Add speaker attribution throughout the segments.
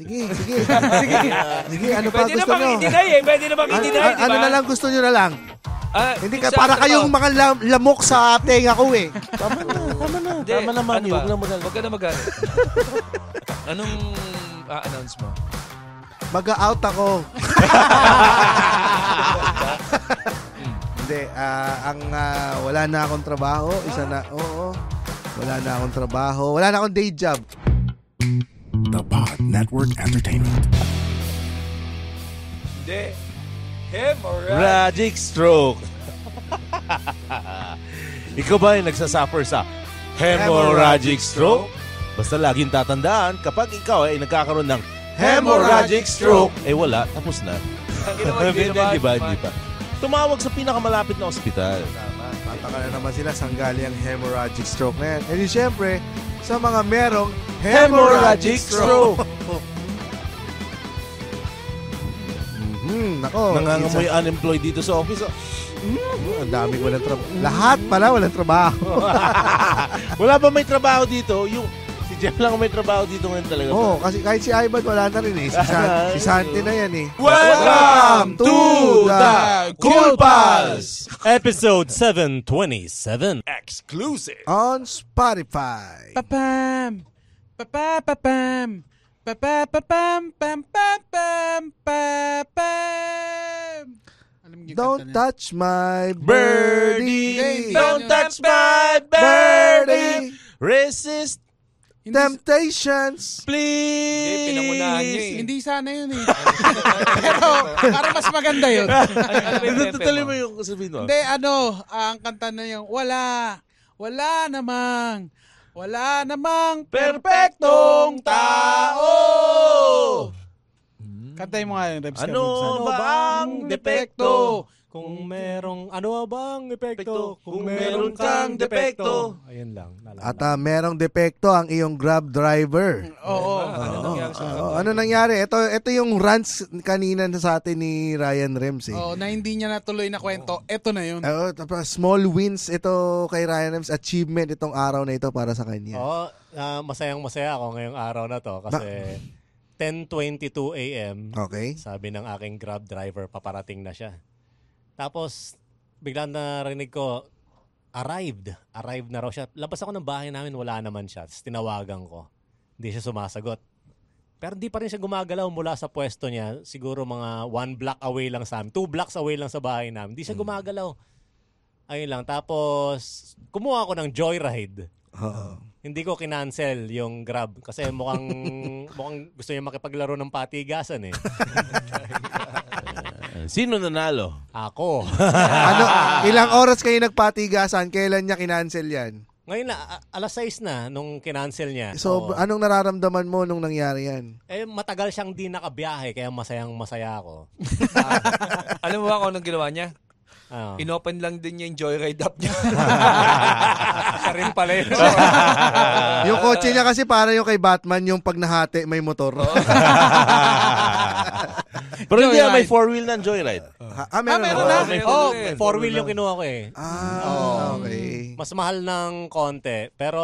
Speaker 1: Sige, sige. sige. Sige, ano pa
Speaker 2: Pwede
Speaker 1: gusto nyo?
Speaker 2: i-deny eh. Pwede namang
Speaker 1: Ano,
Speaker 2: i-deny, di ba?
Speaker 1: ano na lang gusto nyo na lang?
Speaker 2: Ah,
Speaker 1: Hindi ka, para
Speaker 2: ano
Speaker 1: kayong mga lam- lamok sa tenga ko eh.
Speaker 3: Tama na, tama na.
Speaker 2: Hindi,
Speaker 3: Tama naman
Speaker 2: ano
Speaker 3: yun.
Speaker 2: ba?
Speaker 3: Huwag na magalit.
Speaker 2: Huwag ka na magalit. Anong a-announce mo?
Speaker 1: Mag-out ako. Hindi, ah, ang ah, wala na akong trabaho, isa na, oo. Wala na akong trabaho, wala na akong day job.
Speaker 4: The Pod Network Entertainment.
Speaker 2: Hindi. Hemorrhage.
Speaker 3: Tragic stroke. Ikaw ba ay nagsasuffer sa hemorrhagic stroke? Basta laging tatandaan, kapag ikaw ay nagkakaroon ng hemorrhagic stroke, eh wala, tapos na.
Speaker 2: Hindi
Speaker 3: ba,
Speaker 2: di ba?
Speaker 3: hindi pa. Tumawag sa pinakamalapit na ospital.
Speaker 1: Tataka na naman sila saan galing ang hemorrhagic stroke na yan. E di syempre, sa mga merong hemorrhagic stroke. Mhm, nako.
Speaker 3: Nangangamoy unemployed dito sa office. oh.
Speaker 1: Mhm, Ang daming walang trabaho. Lahat pala walang trabaho.
Speaker 3: Wala ba may trabaho dito? Yung Jeff lang ang may trabaho dito ngayon talaga.
Speaker 1: Oo, kasi kahit si Ivan wala na rin eh. Si, San- si Santi na yan eh.
Speaker 3: Welcome to the Cool
Speaker 1: Pals!
Speaker 3: Episode 727.
Speaker 2: Exclusive.
Speaker 1: On Spotify.
Speaker 5: Papam! Papapapam! Papapapam! Pam pam pam yung
Speaker 1: Don't touch my
Speaker 3: Birdie,
Speaker 1: birdie.
Speaker 3: don't touch my birdie. Resist,
Speaker 5: Hindi,
Speaker 1: Temptations.
Speaker 3: please.
Speaker 2: Hindi, pinangunahan niyo eh.
Speaker 5: hindi sana yun eh. Pero para mas maganda yun.
Speaker 2: Ano ba yung
Speaker 3: Ito,
Speaker 2: pepe
Speaker 3: tuloy
Speaker 2: mo?
Speaker 3: yung sabihin mo.
Speaker 5: hindi, ano, ang kanta na yung wala, wala namang, wala namang
Speaker 3: Perpektong tao.
Speaker 5: Kantay mo nga yun, Rebs.
Speaker 3: Ano
Speaker 5: Rebs.
Speaker 3: ba ang depekto? Kung merong ano bang epekto? Kung meron kang depekto.
Speaker 6: Ayun lang.
Speaker 1: At ah, merong depekto ang iyong Grab driver.
Speaker 5: Oo.
Speaker 2: Ah, ano nangyari sa
Speaker 1: Oo, ano nangyari? Ito, ito yung rants kanina sa atin ni Ryan Rems eh.
Speaker 5: Oo, na hindi niya natuloy na kwento. Eto na yun.
Speaker 1: Oo, tapos small wins ito kay Ryan Rems. Achievement itong araw na ito para sa kanya.
Speaker 6: Oo, ah, masayang masaya ako ngayong araw na to kasi 10.22 a.m.
Speaker 1: Okay?
Speaker 6: sabi ng aking grab driver paparating na siya. Tapos biglang narinig ko arrived. Arrived na raw siya. Labas ako ng bahay namin, wala naman siya. Tapos tinawagan ko. Hindi siya sumasagot. Pero hindi pa rin siya gumagalaw mula sa pwesto niya. Siguro mga one block away lang sa amin. Two blocks away lang sa bahay namin. Hindi siya gumagalaw. Ayun lang. Tapos, kumuha ako ng joyride.
Speaker 1: Oo.
Speaker 6: Hindi ko kinancel yung Grab kasi mukhang mukhang gusto niya makipaglaro ng patigasan eh.
Speaker 3: Sino nanalo?
Speaker 6: Ako.
Speaker 1: ano, ilang oras kayo nagpatigasan? Kailan niya kinancel yan?
Speaker 6: Ngayon na, a- alas 6 na nung kinancel niya.
Speaker 1: So,
Speaker 6: Oo.
Speaker 1: anong nararamdaman mo nung nangyari yan?
Speaker 6: eh, matagal siyang di nakabiyahe kaya masayang masaya ako.
Speaker 2: Alam mo ba kung anong ginawa niya?
Speaker 6: Ah.
Speaker 2: Inopen lang din niya yung joyride app niya. Siya rin pala yun.
Speaker 1: yung kotse niya kasi para yung kay Batman, yung pag nahati, may motor.
Speaker 3: Pero hindi ah, may four-wheel na joyride.
Speaker 1: Ha- ah,
Speaker 5: Ah,
Speaker 1: meron,
Speaker 5: meron
Speaker 1: ba?
Speaker 5: na?
Speaker 2: Meron
Speaker 6: Oh, four wheel yung kinuha ko eh.
Speaker 1: Ah, okay.
Speaker 6: Mas mahal ng konti, pero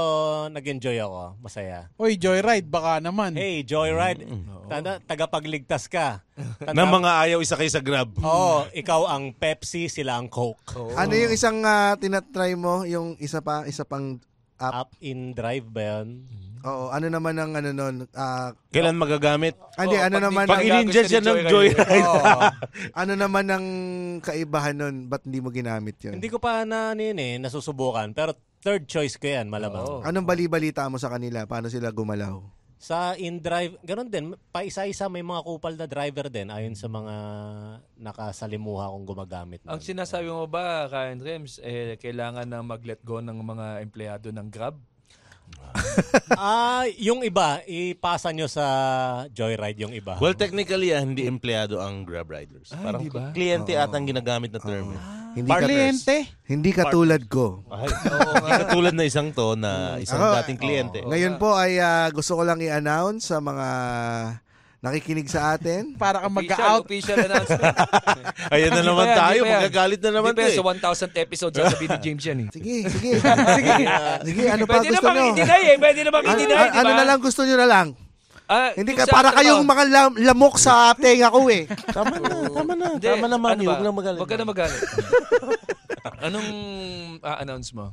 Speaker 6: nag-enjoy ako. Masaya.
Speaker 5: Oy, joyride, baka naman.
Speaker 6: Hey, Joyride, tanda, tagapagligtas ka. Tanda,
Speaker 3: Na mga ayaw isa kay sa Grab.
Speaker 6: Oo, ikaw ang Pepsi, sila ang Coke.
Speaker 1: Ano yung isang ah, tinatry mo? Yung isa pa, isa pang app?
Speaker 6: Up in drive ba yun?
Speaker 1: Oo, ano naman ang ano nun? ah,
Speaker 3: Kailan magagamit?
Speaker 1: ah, hindi,
Speaker 2: Oo,
Speaker 1: ano
Speaker 2: pag
Speaker 1: naman
Speaker 3: Pag
Speaker 1: ang,
Speaker 3: in-ingest siya ng joyride.
Speaker 1: ano naman ang kaibahan nun? Ba't hindi mo ginamit yun?
Speaker 6: Hindi ko pa na ano yun eh, nasusubukan. Pero third choice ko yan, malamang.
Speaker 2: Oo.
Speaker 1: Anong bali-balita mo sa kanila? Paano sila gumalaw?
Speaker 6: Sa in-drive, ganun din. Pa isa-isa may mga kupal na driver din ayon sa mga nakasalimuha kong gumagamit.
Speaker 2: Ang
Speaker 6: nun.
Speaker 2: sinasabi mo ba, Karen Rems, eh, kailangan na mag-let go ng mga empleyado ng Grab?
Speaker 6: Ah, yung iba, ipasa nyo sa Joyride yung iba.
Speaker 3: Well, technically, ah, hindi empleyado ang Grab riders. Parang
Speaker 2: hindi ba?
Speaker 3: kliyente ata ang ginagamit na term. eh.
Speaker 1: Hindi ka,
Speaker 5: Kliyente.
Speaker 1: hindi katulad ko.
Speaker 3: Ay, hindi katulad na isang to na isang
Speaker 1: Ako,
Speaker 3: dating kliyente.
Speaker 1: Ngayon po ay ah, gusto ko lang i-announce sa mga nakikinig sa atin.
Speaker 5: Para kang
Speaker 2: Official,
Speaker 5: mag-out.
Speaker 2: official announcement.
Speaker 3: Ayan na naman tayo. Magagalit na naman
Speaker 2: Hindi
Speaker 3: to
Speaker 2: pa
Speaker 3: eh.
Speaker 2: sa 1,000th episode sasabihin ni James yan eh.
Speaker 1: Sige, sige. sige. Sige, ano pa
Speaker 2: Pwede
Speaker 1: gusto
Speaker 2: namang
Speaker 1: nyo?
Speaker 2: i-deny eh. Pwede namang
Speaker 1: Ano,
Speaker 2: i-deny,
Speaker 1: ano, ano na lang gusto nyo na lang?
Speaker 2: Ah,
Speaker 1: Hindi ka,
Speaker 2: sa
Speaker 1: para
Speaker 2: trabaho.
Speaker 1: kayong mga lam- lamok sa tenga ko eh.
Speaker 3: Tama na, tama na.
Speaker 2: Hindi,
Speaker 3: tama na, Manny.
Speaker 2: ano?
Speaker 3: Huwag na magalit.
Speaker 2: Huwag ka na magalit. Anong a-announce mo?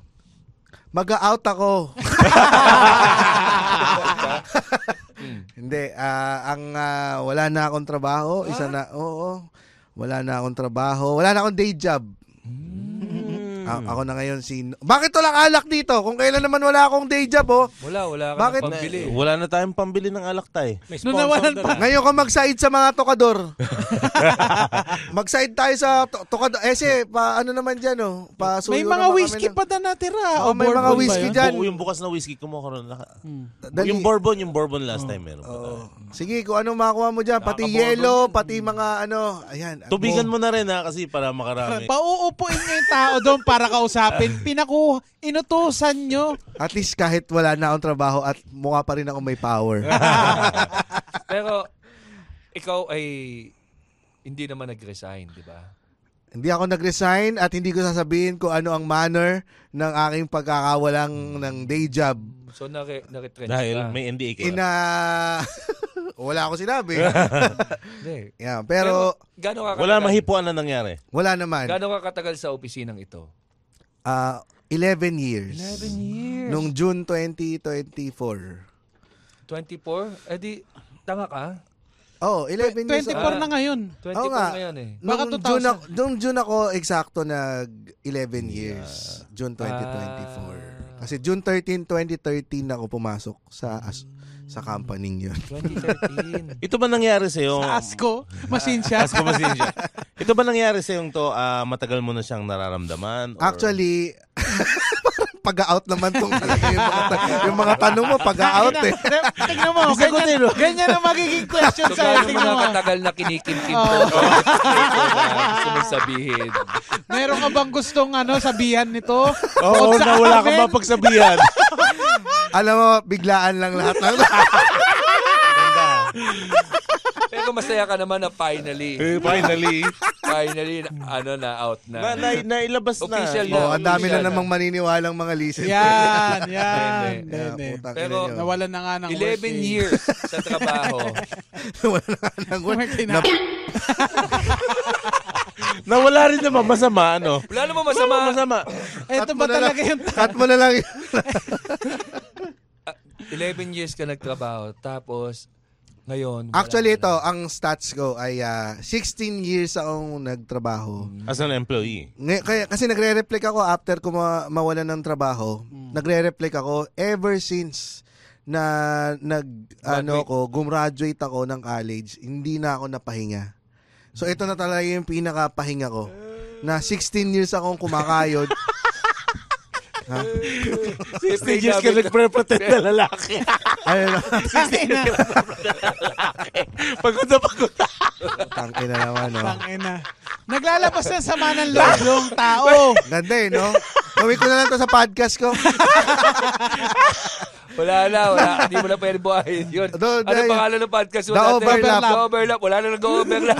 Speaker 1: Mag-out ako.
Speaker 2: Hmm.
Speaker 1: Hindi, ah, ang ah, wala na akong trabaho, isa na, oo, wala na akong trabaho, wala na akong day job. A- ako na ngayon si... Bakit walang alak dito? Kung kailan naman wala akong day job, oh.
Speaker 2: Wala, wala ka
Speaker 1: Bakit?
Speaker 2: na pambili.
Speaker 3: Wala na tayong pambili ng alak tay.
Speaker 6: May
Speaker 5: Nung
Speaker 6: sponsor
Speaker 5: nawalan
Speaker 6: doon,
Speaker 5: pa.
Speaker 6: ah.
Speaker 1: Ngayon ka mag-side sa mga tokador. mag-side tayo sa to- tokador. Eh, si, pa, ano naman dyan, oh. Pa,
Speaker 5: May mga whiskey pa na natira.
Speaker 1: Oo,
Speaker 5: O
Speaker 1: may mga
Speaker 5: bourbon ba
Speaker 1: whiskey
Speaker 5: yun?
Speaker 1: dyan.
Speaker 3: Bu- yung bukas na whiskey kumuha ron. Naka-
Speaker 1: Dali.
Speaker 3: Yung bourbon, yung bourbon last time meron pa tayo.
Speaker 1: Sige, kung ano makakuha mo dyan. Pati
Speaker 3: Nakaka-bourbon
Speaker 1: yellow,
Speaker 3: yun.
Speaker 1: pati mga ano. Ayan.
Speaker 3: Tubigan mo na rin ha kasi para makarami.
Speaker 5: Pauupuin niyo yung tao doon para kausapin. Pinaku, inutusan nyo.
Speaker 1: At least kahit wala na akong trabaho at mukha pa rin ako may power.
Speaker 2: Pero, ikaw ay hindi naman nag-resign, di ba?
Speaker 1: hindi ako nag-resign at hindi ko sasabihin kung ano ang manner ng aking pagkakawalang ng day job.
Speaker 2: So, nare- na-retrench
Speaker 3: Dahil
Speaker 2: ka.
Speaker 3: may NDA ka.
Speaker 1: Ina... wala ako sinabi. Yeah, pero
Speaker 2: ka
Speaker 3: Wala mahipuan na nangyari.
Speaker 1: wala naman.
Speaker 2: Gaano ka katagal sa opisinang ito?
Speaker 1: Ah, 11 years.
Speaker 2: 11 years.
Speaker 1: Nung June 2024.
Speaker 2: 24? Eh di, tanga ka?
Speaker 1: Oh, 11 years.
Speaker 5: 24
Speaker 1: ako.
Speaker 5: na ngayon.
Speaker 2: 24
Speaker 1: Oo nga.
Speaker 2: ngayon eh.
Speaker 5: Baka
Speaker 1: Nung
Speaker 5: 2000.
Speaker 1: June, ako, nung June ako eksakto nag 11 years. June 2024. Kasi June 13, 2013 ako pumasok sa as, sa company yun.
Speaker 2: 2013.
Speaker 3: Ito ba nangyari sa iyo?
Speaker 5: Sa ASCO, machine siya.
Speaker 3: Asko Masinsya. Ito ba nangyari sa yung to ah, matagal mo na siyang nararamdaman? Or-
Speaker 1: Actually, pag-out naman tong talaga yung mga, ta- yung mga tanong mo, pag-out eh.
Speaker 5: Tingnan mo, ganyan, ganyan ang magiging question
Speaker 2: so,
Speaker 5: sa'yo.
Speaker 2: gaano mo
Speaker 5: Tingnan
Speaker 2: na
Speaker 5: mo.
Speaker 2: katagal na kinikimkim gusto mong sabihin.
Speaker 5: Meron ka bang gustong ano, sabihan nito?
Speaker 3: Oo, na wala kang mapagsabihan.
Speaker 1: Alam mo, biglaan lang lahat ng...
Speaker 2: Pero masaya ka naman na finally.
Speaker 3: Eh, Finally.
Speaker 2: Finally, na- ano na, out
Speaker 3: na,
Speaker 2: na.
Speaker 3: na, nailabas na.
Speaker 2: Official
Speaker 1: oh, ang dami na
Speaker 2: Official
Speaker 1: namang maniniwalang mga listeners.
Speaker 5: Yan, yan.
Speaker 2: Hindi,
Speaker 1: Yeah,
Speaker 5: Hindi.
Speaker 1: putang
Speaker 2: Pero,
Speaker 1: nyo.
Speaker 5: Nawalan na nga ng
Speaker 2: 11
Speaker 5: work eh.
Speaker 2: years sa trabaho.
Speaker 1: Wala na nga ng work. Na-
Speaker 3: Nawala rin naman masama, ano?
Speaker 2: Wala naman masama.
Speaker 3: Masama.
Speaker 5: Ito ba talaga
Speaker 1: lang-
Speaker 5: yung...
Speaker 1: Cut mo na lang yun.
Speaker 2: 11 years ka nagtrabaho. Tapos, ngayon. wala
Speaker 1: Actually,
Speaker 2: na.
Speaker 1: ito, ang stats ko ay ah, 16 years akong nagtrabaho.
Speaker 3: As an employee.
Speaker 1: Ngay- kaya, kasi nagre-reflect ako after ko ma- mawalan ng trabaho. Nagre-reflect ako ever since na nag ano ko gumraduate ako ng college, hindi na ako napahinga. So ito na talaga yung pinaka-pahinga ko. Na 16 years akong kumakayod.
Speaker 3: 16 years ka nagpre-pretend na lalaki.
Speaker 1: Ayun na,
Speaker 5: Tangina.
Speaker 3: pagod na pagod.
Speaker 1: tangin na naman, no?
Speaker 5: Tangina. Naglalabas ng sama ng loob yung tao.
Speaker 1: Ganda eh, no? Gawin ko na lang to sa podcast ko.
Speaker 2: Wala na, wala. Hindi mo na pwede buhayin yun.
Speaker 1: Do-
Speaker 2: ano
Speaker 1: dahil-
Speaker 2: pangalan ng podcast mo?
Speaker 1: The
Speaker 2: dati?
Speaker 1: Overlap.
Speaker 2: The Overlap. Wala na nag-overlap.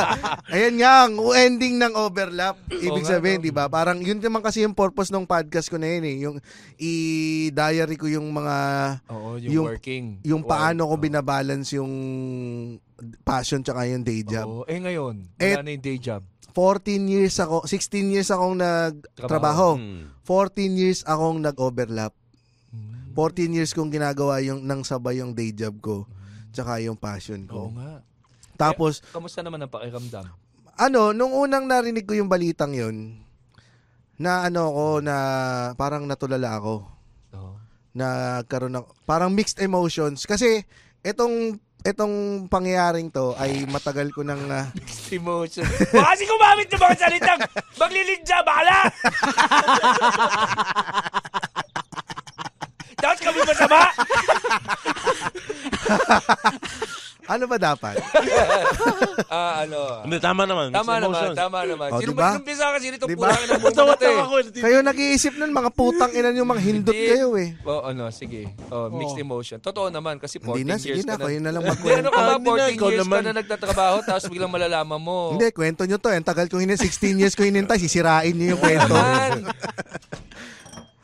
Speaker 1: Ayan nga, ang ending ng overlap. Ibig sabihin, di ba? Parang yun naman kasi yung purpose ng podcast ko na yun eh. Yung i-diary ko yung mga,
Speaker 2: Oo, yung,
Speaker 1: Yung-
Speaker 2: working.
Speaker 1: yung
Speaker 2: Work.
Speaker 1: paano ko binabalance yung passion tsaka yung day job.
Speaker 2: Oo. Eh ngayon,
Speaker 1: Eh,
Speaker 2: wala na yung day job.
Speaker 1: 14 years ako, 16 years akong nagtrabaho.
Speaker 3: Hmm.
Speaker 1: 14 years akong nag-overlap.
Speaker 2: Hmm.
Speaker 1: 14 years kong ginagawa yung nang sabay yung day job ko tsaka yung passion ko.
Speaker 2: Oo nga.
Speaker 1: Tapos
Speaker 2: Kamusta naman ang pakiramdam?
Speaker 1: ano, nung unang narinig ko yung balitang yun, na ano ko, na parang natulala ako.
Speaker 2: Oo.
Speaker 1: Nagkaroon ng, parang mixed emotions. Kasi, itong, itong pangyayaring to ay matagal ko nang, ah,
Speaker 2: Emotion. Baka kasi gumamit ng mga salitang maglilidya, bala! Dapat kami masama?
Speaker 1: Ano ba dapat?
Speaker 2: Ah, ano?
Speaker 3: Hindi, tama naman. Mixed
Speaker 2: Tama naman,
Speaker 3: emotions.
Speaker 2: tama naman.
Speaker 1: Oh,
Speaker 2: Sino
Speaker 1: diba?
Speaker 2: ba inumpisa kasi nito
Speaker 1: Diba?
Speaker 2: pula ka ng buong
Speaker 3: Tawa
Speaker 2: natin?
Speaker 3: tawa ko.
Speaker 1: Kayo nag-iisip nun, mga putang ina yung mga hindot
Speaker 2: Hindi.
Speaker 1: kayo eh.
Speaker 2: Oh, ano, sige. Oh, mixed emotion. Totoo naman kasi 14
Speaker 1: Hindi na, sige
Speaker 2: years
Speaker 1: na,
Speaker 2: ka
Speaker 1: kayo na lang
Speaker 2: Hindi,
Speaker 1: magkwento.
Speaker 2: ano ka ba,
Speaker 3: Hindi na,
Speaker 2: 14
Speaker 3: ikaw
Speaker 2: years
Speaker 3: naman.
Speaker 2: ka na nagtatrabaho tapos biglang malalaman mo.
Speaker 1: Hindi, kwento nyo to. Ang tagal ko hinintay, 16 years ko hinintay, sisirain nyo yung kwento.
Speaker 2: naman.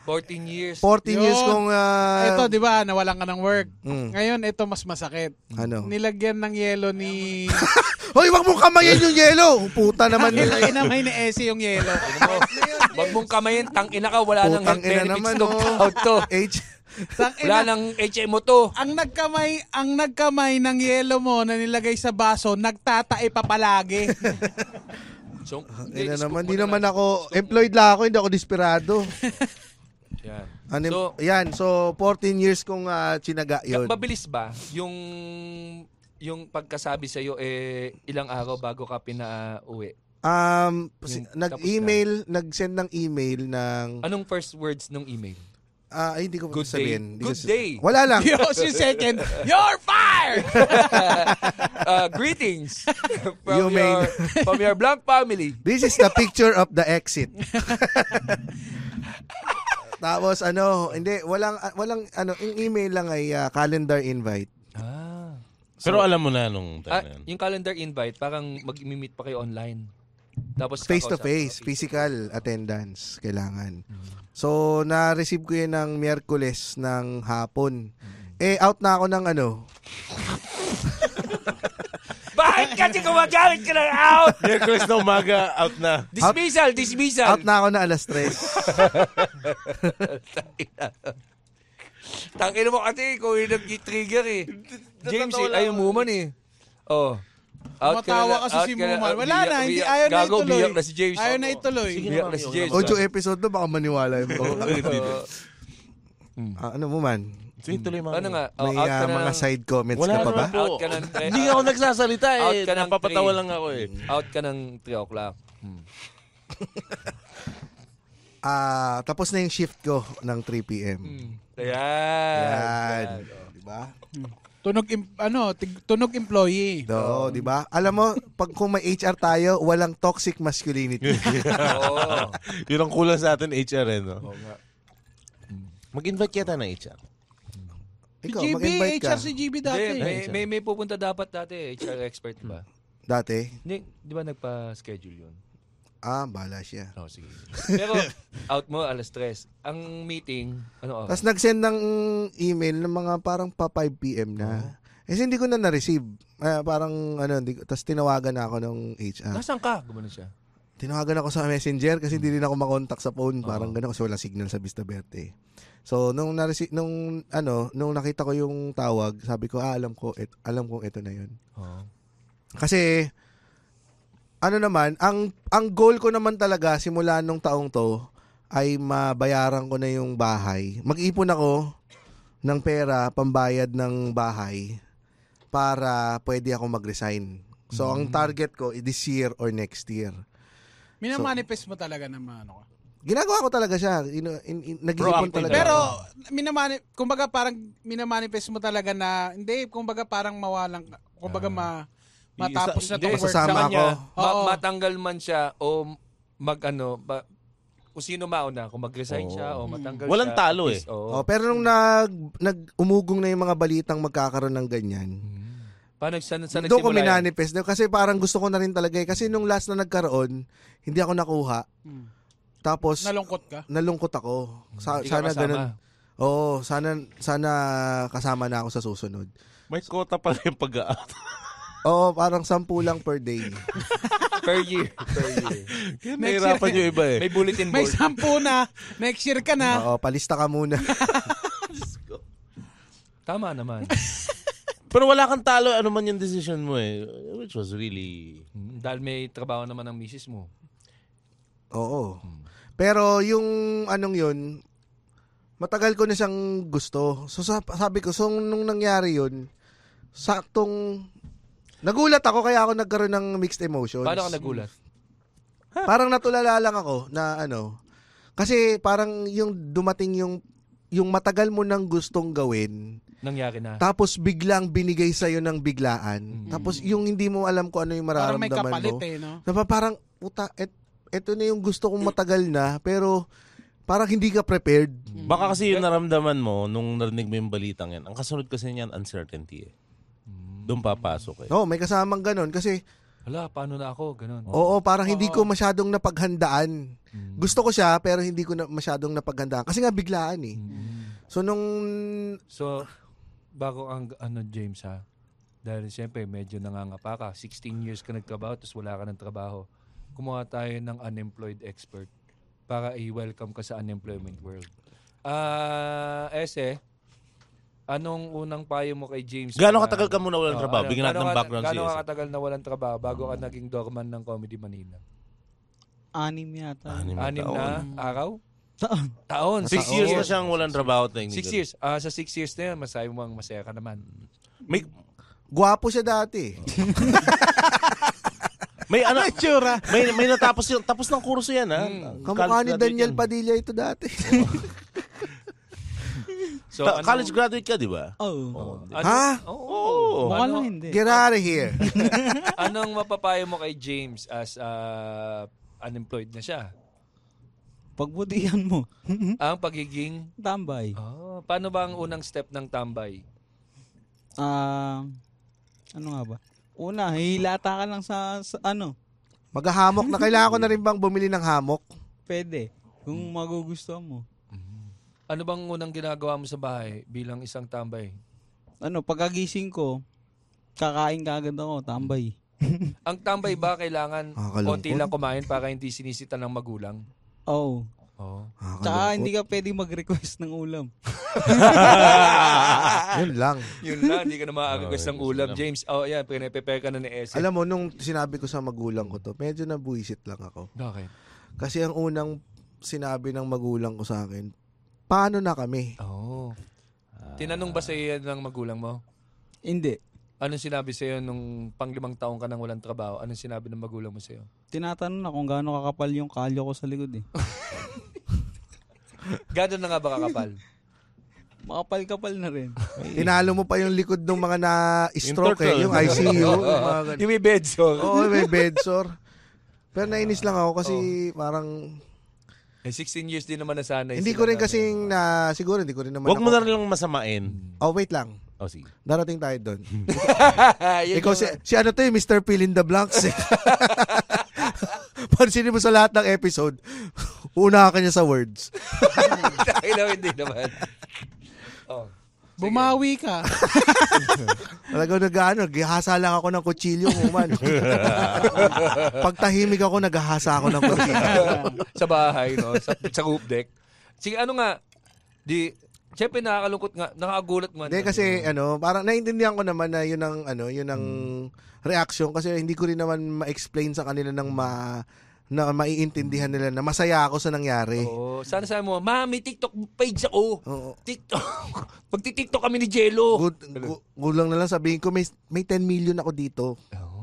Speaker 2: 14 years.
Speaker 1: 14 years
Speaker 5: Yun.
Speaker 1: kong... ah,
Speaker 5: ito, di ba, nawalan ka ng work.
Speaker 1: Mm.
Speaker 5: Ngayon, ito mas masakit.
Speaker 1: Ano?
Speaker 5: Nilagyan ng yelo ni...
Speaker 1: Hoy, wag mong kamayin yung yelo. Puta naman.
Speaker 5: Inamay ni Essie yung yelo.
Speaker 2: Wag mong kamayin, tang ina ka, wala nang health benefits
Speaker 1: naman, oh.
Speaker 2: tao to.
Speaker 1: H.
Speaker 5: Tang
Speaker 2: Wala nang HMO to.
Speaker 5: ang nagkamay, ang nagkamay ng yelo mo na nilagay sa baso, nagtatae pa palagi.
Speaker 2: So,
Speaker 1: Ina
Speaker 2: scoop
Speaker 1: naman,
Speaker 2: mo
Speaker 1: di
Speaker 2: na
Speaker 1: naman ako, employed lang ako, hindi ako desperado.
Speaker 2: Yan.
Speaker 1: Ano,
Speaker 2: So,
Speaker 1: yan, so 14 years kong ah, chinaga yun.
Speaker 2: Mabilis ba yung yung pagkasabi sa iyo eh ilang araw bago ka pinauwi?
Speaker 1: Um,
Speaker 2: Yung-
Speaker 1: nag-email, nag-send ng email ng,
Speaker 2: Anong first words ng email?
Speaker 1: ah, ay, hindi ko
Speaker 2: Good
Speaker 1: sabihin.
Speaker 2: day. Good day.
Speaker 1: Wala lang.
Speaker 5: Yos yung second, you're fired!
Speaker 2: Uh, greetings from
Speaker 1: You
Speaker 2: your from your blank family.
Speaker 1: This is the picture of the exit. Tapos ano, hindi walang walang ano, yung email lang ay ah, calendar invite.
Speaker 2: Ah.
Speaker 3: Pero alam mo na nung time
Speaker 2: Ah,
Speaker 3: na yun.
Speaker 2: yung calendar invite, parang mag-meet pa kayo online. Tapos
Speaker 1: Face to face,
Speaker 2: Okay.
Speaker 1: physical attendance kailangan. So na-receive ko 'yun ng Miyerkules ng hapon. Eh out na ako ng ano.
Speaker 2: Bakit kasi gumagamit ka ng out?
Speaker 3: Miyerkules na umaga, out na.
Speaker 2: Dismissal, dismissal.
Speaker 1: Out na ako na alas 3.
Speaker 2: Tangin mo kasi kung yung nag-trigger eh. James, eh, ayaw mo man eh. Oh. Out ka
Speaker 5: Matawa
Speaker 2: na-
Speaker 5: kasi si
Speaker 2: ka
Speaker 5: Muman. Wala
Speaker 2: biyak-
Speaker 5: na, hindi,
Speaker 2: biyak-
Speaker 5: ayaw na
Speaker 2: gago,
Speaker 5: ituloy.
Speaker 2: biyak na si James.
Speaker 5: Ayaw na ituloy.
Speaker 2: Biyak na si James.
Speaker 1: Ocho episode na baka maniwala mo.
Speaker 2: Oo.
Speaker 1: Ah, ano mo man?
Speaker 3: Sige, tuloy mo.
Speaker 2: Ano nga? Oh,
Speaker 1: May
Speaker 2: out ka
Speaker 1: ah,
Speaker 2: na
Speaker 1: mga
Speaker 2: ng-
Speaker 1: side comments
Speaker 3: Wala
Speaker 1: ka pa ba?
Speaker 3: naman po.
Speaker 2: Out ka ng
Speaker 3: Hindi ako nagsasalita
Speaker 2: Out
Speaker 3: eh.
Speaker 2: ka ng
Speaker 3: Napapatawa
Speaker 2: three.
Speaker 3: lang ako eh.
Speaker 2: Out ka ng 3 o'clock. Hmm.
Speaker 1: Ah, tapos na yung shift ko ng 3 p.m.
Speaker 2: Hmm. Ayan.
Speaker 1: Yan.
Speaker 2: Yan.
Speaker 1: Di ba?
Speaker 5: Tunog, im- ano, tig- tunog employee.
Speaker 1: Oo, di ba? Alam mo, pag kung may HR tayo, walang toxic masculinity.
Speaker 2: Oo.
Speaker 3: Yun ang kulang sa atin, HR eh, no?
Speaker 2: Oo nga.
Speaker 3: Mag-invite kaya tayo ng HR.
Speaker 5: Si
Speaker 1: Ikaw,
Speaker 5: GB,
Speaker 1: mag-invite ka.
Speaker 5: HR si GB dati.
Speaker 2: Hindi, may,
Speaker 3: Ay,
Speaker 2: may, may pupunta dapat dati, HR expert ba?
Speaker 1: Dati?
Speaker 2: Hindi, di ba nagpa-schedule yun?
Speaker 1: Ah, bala siya.
Speaker 2: Oo, sige. Pero out mo alas 3. Ang meeting, ano oras?
Speaker 1: Tapos nag-send ng email ng mga parang pa 5 p.m. na. Eh, hindi ko na na-receive. Ah, parang, ano, hindi, ko- tapos tinawagan na ako ng HR.
Speaker 2: Nasaan ka? Gumano siya.
Speaker 1: Tinawagan ako sa messenger kasi hindi rin ako makontak sa phone. Parang gano'n kasi wala signal sa Vista Verde. So, nung, na-receive, nung, ano, nung nakita ko yung tawag, sabi ko, ah, alam ko, et, alam kong ito na yun.
Speaker 2: Oo.
Speaker 1: Kasi, ano naman, ang, ang goal ko naman talaga simula nung taong to ay mabayaran ko na yung bahay. Mag-ipon ako ng pera, pambayad ng bahay para pwede ako mag-resign. So, ang target ko is this year or next year.
Speaker 5: Minamanifest mo talaga naman. Ano ka.
Speaker 1: Ginagawa ko talaga siya. In, in, in, nag-iipon talaga.
Speaker 5: Pero, minamani, kumbaga parang minamanifest mo talaga na, hindi, kumbaga parang mawalang, kumbaga ma, matapos na
Speaker 2: Hindi,
Speaker 5: tong work.
Speaker 2: sa kanya,
Speaker 1: ako.
Speaker 2: ma-
Speaker 5: Oo.
Speaker 2: matanggal man siya o mag ano, ba, kung sino mauna, kung mag-resign siya o matanggal
Speaker 3: Walang
Speaker 2: siya.
Speaker 3: talo
Speaker 2: at least,
Speaker 3: eh.
Speaker 2: oo.
Speaker 1: Oh, pero nung nag, nag umugong na yung mga balitang magkakaroon ng ganyan,
Speaker 2: Paano sa, sa
Speaker 1: doon ko
Speaker 2: nagsimula yan?
Speaker 1: minanifest. Kasi parang gusto ko na rin talaga eh. Kasi nung last na nagkaroon, hindi ako nakuha.
Speaker 5: Hmm.
Speaker 1: Tapos,
Speaker 5: Nalungkot ka.
Speaker 1: nalungkot ako. Sa,
Speaker 2: Hindi
Speaker 1: sana
Speaker 2: kasama.
Speaker 1: ganun. Oo, sana, sana kasama na ako sa susunod.
Speaker 3: May quota pa rin pag-out.
Speaker 1: Oo, parang sampu lang per day.
Speaker 2: Per year. Per year.
Speaker 3: Nahirapan yung iba eh.
Speaker 2: May bulletin
Speaker 5: May
Speaker 2: board.
Speaker 5: sampu na. Next year ka na.
Speaker 1: Oo, palista ka muna.
Speaker 2: Tama naman.
Speaker 3: Pero wala kang talo, ano man yung decision mo eh. Which was really...
Speaker 2: Hmm, Dahil may trabaho naman ng misis mo.
Speaker 1: Oo. Pero yung anong yun, matagal ko na siyang gusto. So sa- sabi ko, so nung nangyari yun, saktong nagulat ako kaya ako nagkaroon ng mixed emotions.
Speaker 2: Paano ka nagulat?
Speaker 1: Parang natulala lang ako na ano, kasi parang yung dumating yung yung matagal mo nang gustong gawin,
Speaker 2: Nangyari na.
Speaker 1: tapos biglang binigay sa ng biglaan. Tapos yung hindi mo alam kung ano yung
Speaker 5: Parang may
Speaker 1: mararamdaman
Speaker 5: kapalit
Speaker 1: mo.
Speaker 5: eh, no?
Speaker 1: Na pa- parang, puta, et, eto na yung gusto kong matagal na, pero parang hindi ka prepared.
Speaker 3: Baka kasi yung naramdaman mo nung narinig mo yung balitang yan. Ang kasunod kasi niyan, uncertainty eh. Doon papasok eh.
Speaker 1: No, may kasamang ganun kasi
Speaker 2: Hala, paano na ako? Ganun.
Speaker 1: Oo, parang hindi
Speaker 5: Oo.
Speaker 1: ko masyadong napaghandaan.
Speaker 2: Mm.
Speaker 1: Gusto ko siya, pero hindi ko na masyadong napaghandaan. Kasi nga biglaan eh.
Speaker 2: Mm.
Speaker 1: So, nung...
Speaker 2: So, bago ang ano James ha, dahil siyempre medyo nangangapa ka, 16 years ka nagtrabaho tapos wala ka ng trabaho, kumuha tayo ng unemployed expert para i-welcome ka sa unemployment world. Ah, ese, anong unang payo mo kay James?
Speaker 3: Gaano
Speaker 2: na-
Speaker 3: katagal ka muna walang
Speaker 2: Oo,
Speaker 3: trabaho?
Speaker 2: ano,
Speaker 3: Bigyan natin ng background
Speaker 2: Gaano
Speaker 3: si
Speaker 2: ka
Speaker 3: Ese.
Speaker 2: katagal na walang trabaho bago ka naging doorman ng Comedy Manila?
Speaker 7: Anim yata.
Speaker 3: Anim na
Speaker 2: Anim
Speaker 3: taon.
Speaker 2: na araw?
Speaker 7: Taon.
Speaker 2: Taon.
Speaker 3: Six
Speaker 2: Taon.
Speaker 3: years na siyang walang trabaho. technically.
Speaker 2: Six years. Ah, sa six years na yan, masabi mo ang masaya ka naman.
Speaker 3: May,
Speaker 1: Gwapo siya dati.
Speaker 3: may ano, may, may natapos yun. Tapos ng kurso yan, ha?
Speaker 2: Mm.
Speaker 1: Kamukha ni Daniel
Speaker 3: yan.
Speaker 1: Padilla ito dati.
Speaker 2: So,
Speaker 3: Ta-
Speaker 2: ano-
Speaker 3: college graduate ka, di ba?
Speaker 7: Oh.
Speaker 2: ano-
Speaker 1: Ha?
Speaker 2: Oo.
Speaker 3: Oo.
Speaker 7: Mukha
Speaker 2: Ano-
Speaker 7: lang hindi.
Speaker 1: Get out of here.
Speaker 2: Anong mapapayo mo kay James as uh, unemployed na siya?
Speaker 7: Pagbutihan mo.
Speaker 2: Ang pagiging...
Speaker 7: Tambay.
Speaker 2: Oh, paano ba ang unang step ng tambay?
Speaker 7: Ah, ano nga ba? Una, hihilata ka lang sa, sa ano.
Speaker 1: Maghahamok na. Kailangan ko na rin bang bumili ng hamok?
Speaker 7: Pwede. Kung magugustuhan mo.
Speaker 2: Ano bang unang ginagawa mo sa bahay bilang isang tambay?
Speaker 7: Ano, pagkagising ko, kakain ka agad ako, tambay.
Speaker 2: Ang tambay ba kailangan
Speaker 1: Nakakalungkot.
Speaker 2: konti lang kumain para hindi sinisita ng magulang?
Speaker 7: Oh.
Speaker 2: Oh.
Speaker 7: Tsaka hindi ka pwede mag-request ng ulam.
Speaker 1: Yun lang.
Speaker 2: Yun lang, hindi ka na makakagas ng ulam. James, oh yan, pinaprepare ka na ni Ese.
Speaker 1: Alam mo, nung sinabi ko sa magulang ko to, medyo nabuisit lang ako.
Speaker 2: Bakit?
Speaker 1: Kasi ang unang sinabi ng magulang ko sa akin, paano na kami?
Speaker 2: Oh. Tinanong ba sa iyo ng magulang mo?
Speaker 7: Hindi.
Speaker 2: Anong sinabi sa iyo nung panglimang taong ka nang walang trabaho? Anong sinabi ng magulang mo sa iyo?
Speaker 7: Tinatanong na kung gaano kakapal yung kalyo ko sa likod eh.
Speaker 2: Gano'n na nga ba kakapal?
Speaker 7: Makapal-kapal na rin.
Speaker 1: Tinalo mo pa yung likod ng mga na-stroke eh, yung ICU. yung mga ganun.
Speaker 2: Yung may bed sore.
Speaker 1: Oo, may bedsore. Pero nainis lang ako kasi parang
Speaker 2: Eh, 16 years din naman nasanay.
Speaker 1: hindi
Speaker 2: sila
Speaker 1: ko rin kasing na siguro hindi ko rin naman
Speaker 3: Huwag mo
Speaker 1: ako-
Speaker 3: na rin lang masamain.
Speaker 1: Oh, wait lang.
Speaker 3: O, sige.
Speaker 1: Darating tayo doon. Ikaw
Speaker 2: yung-
Speaker 1: si, si ano to eh, Mr. Fill in the Blanks eh. Pansinin mo sa lahat ng episode, una ka niya sa words.
Speaker 2: Dahil na, hindi naman. Oh.
Speaker 5: Bumawi ka.
Speaker 1: Talagang nag-ano, naghahasa lang ako ng kutsilyo kuman. Pag tahimik ako, naghahasa ako ng kutsilyo.
Speaker 2: sa bahay, no? Sa, sa roof deck. Sige, ano nga, di, syempre nakakalungkot nga, nakakagulat mo.
Speaker 1: Hindi kasi ano, parang naiintindihan ko naman na yun ang ano, yun ang reaction kasi hindi ko rin naman ma-explain sa kanila ng ma na maiintindihan nila na masaya ako sa nangyari.
Speaker 2: Oo, sana sabi mo, Ma, may TikTok page ako.
Speaker 1: Oo.
Speaker 2: TikTok. Magti-TikTok kami ni Jello.
Speaker 1: Good, gu- gulang na lang sabihin ko may may 10 million ako dito.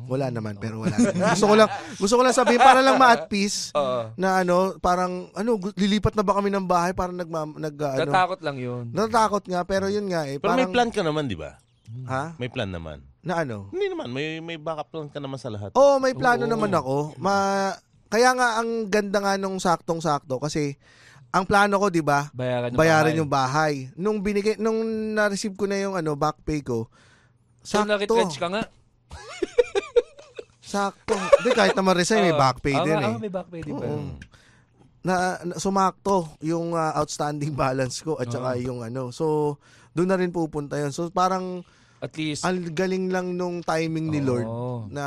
Speaker 1: Wala naman pero wala. gusto ko lang gusto ko lang sabihin para lang ma-at peace
Speaker 2: Oo.
Speaker 1: na ano, parang ano gu- lilipat na ba kami ng bahay para nag nag ano.
Speaker 2: Natakot lang yun.
Speaker 1: Natatakot nga pero yun nga eh
Speaker 3: Pero may
Speaker 1: parang
Speaker 3: plan ka naman, di ba?
Speaker 1: ha?
Speaker 3: May plan naman.
Speaker 1: Na ano?
Speaker 3: Hindi naman. May, may backup plan ka naman sa lahat.
Speaker 1: Oo, may plano
Speaker 2: Oo.
Speaker 1: naman ako. Ma kaya nga ang ganda nga nung saktong-sakto kasi ang plano ko, 'di ba?
Speaker 2: Bayaran yung
Speaker 1: Bayaran
Speaker 2: bahay.
Speaker 1: yung bahay. Nung binigay nung na-receive ko na yung ano back pay ko.
Speaker 2: So,
Speaker 1: Sakto.
Speaker 2: nakitrench ka nga.
Speaker 1: Sakto. Hindi kahit naman resign may
Speaker 2: Oo.
Speaker 1: back pay
Speaker 2: Oo
Speaker 1: din
Speaker 2: nga,
Speaker 1: eh.
Speaker 2: oo, may back pay din ba?
Speaker 1: Oo. Na, na sumakto yung ah, outstanding balance ko at saka
Speaker 2: Oo.
Speaker 1: yung ano. So doon na rin pupunta yun. So parang
Speaker 2: At least,
Speaker 1: ang galing lang nung timing ni Lord
Speaker 2: Oo.
Speaker 1: na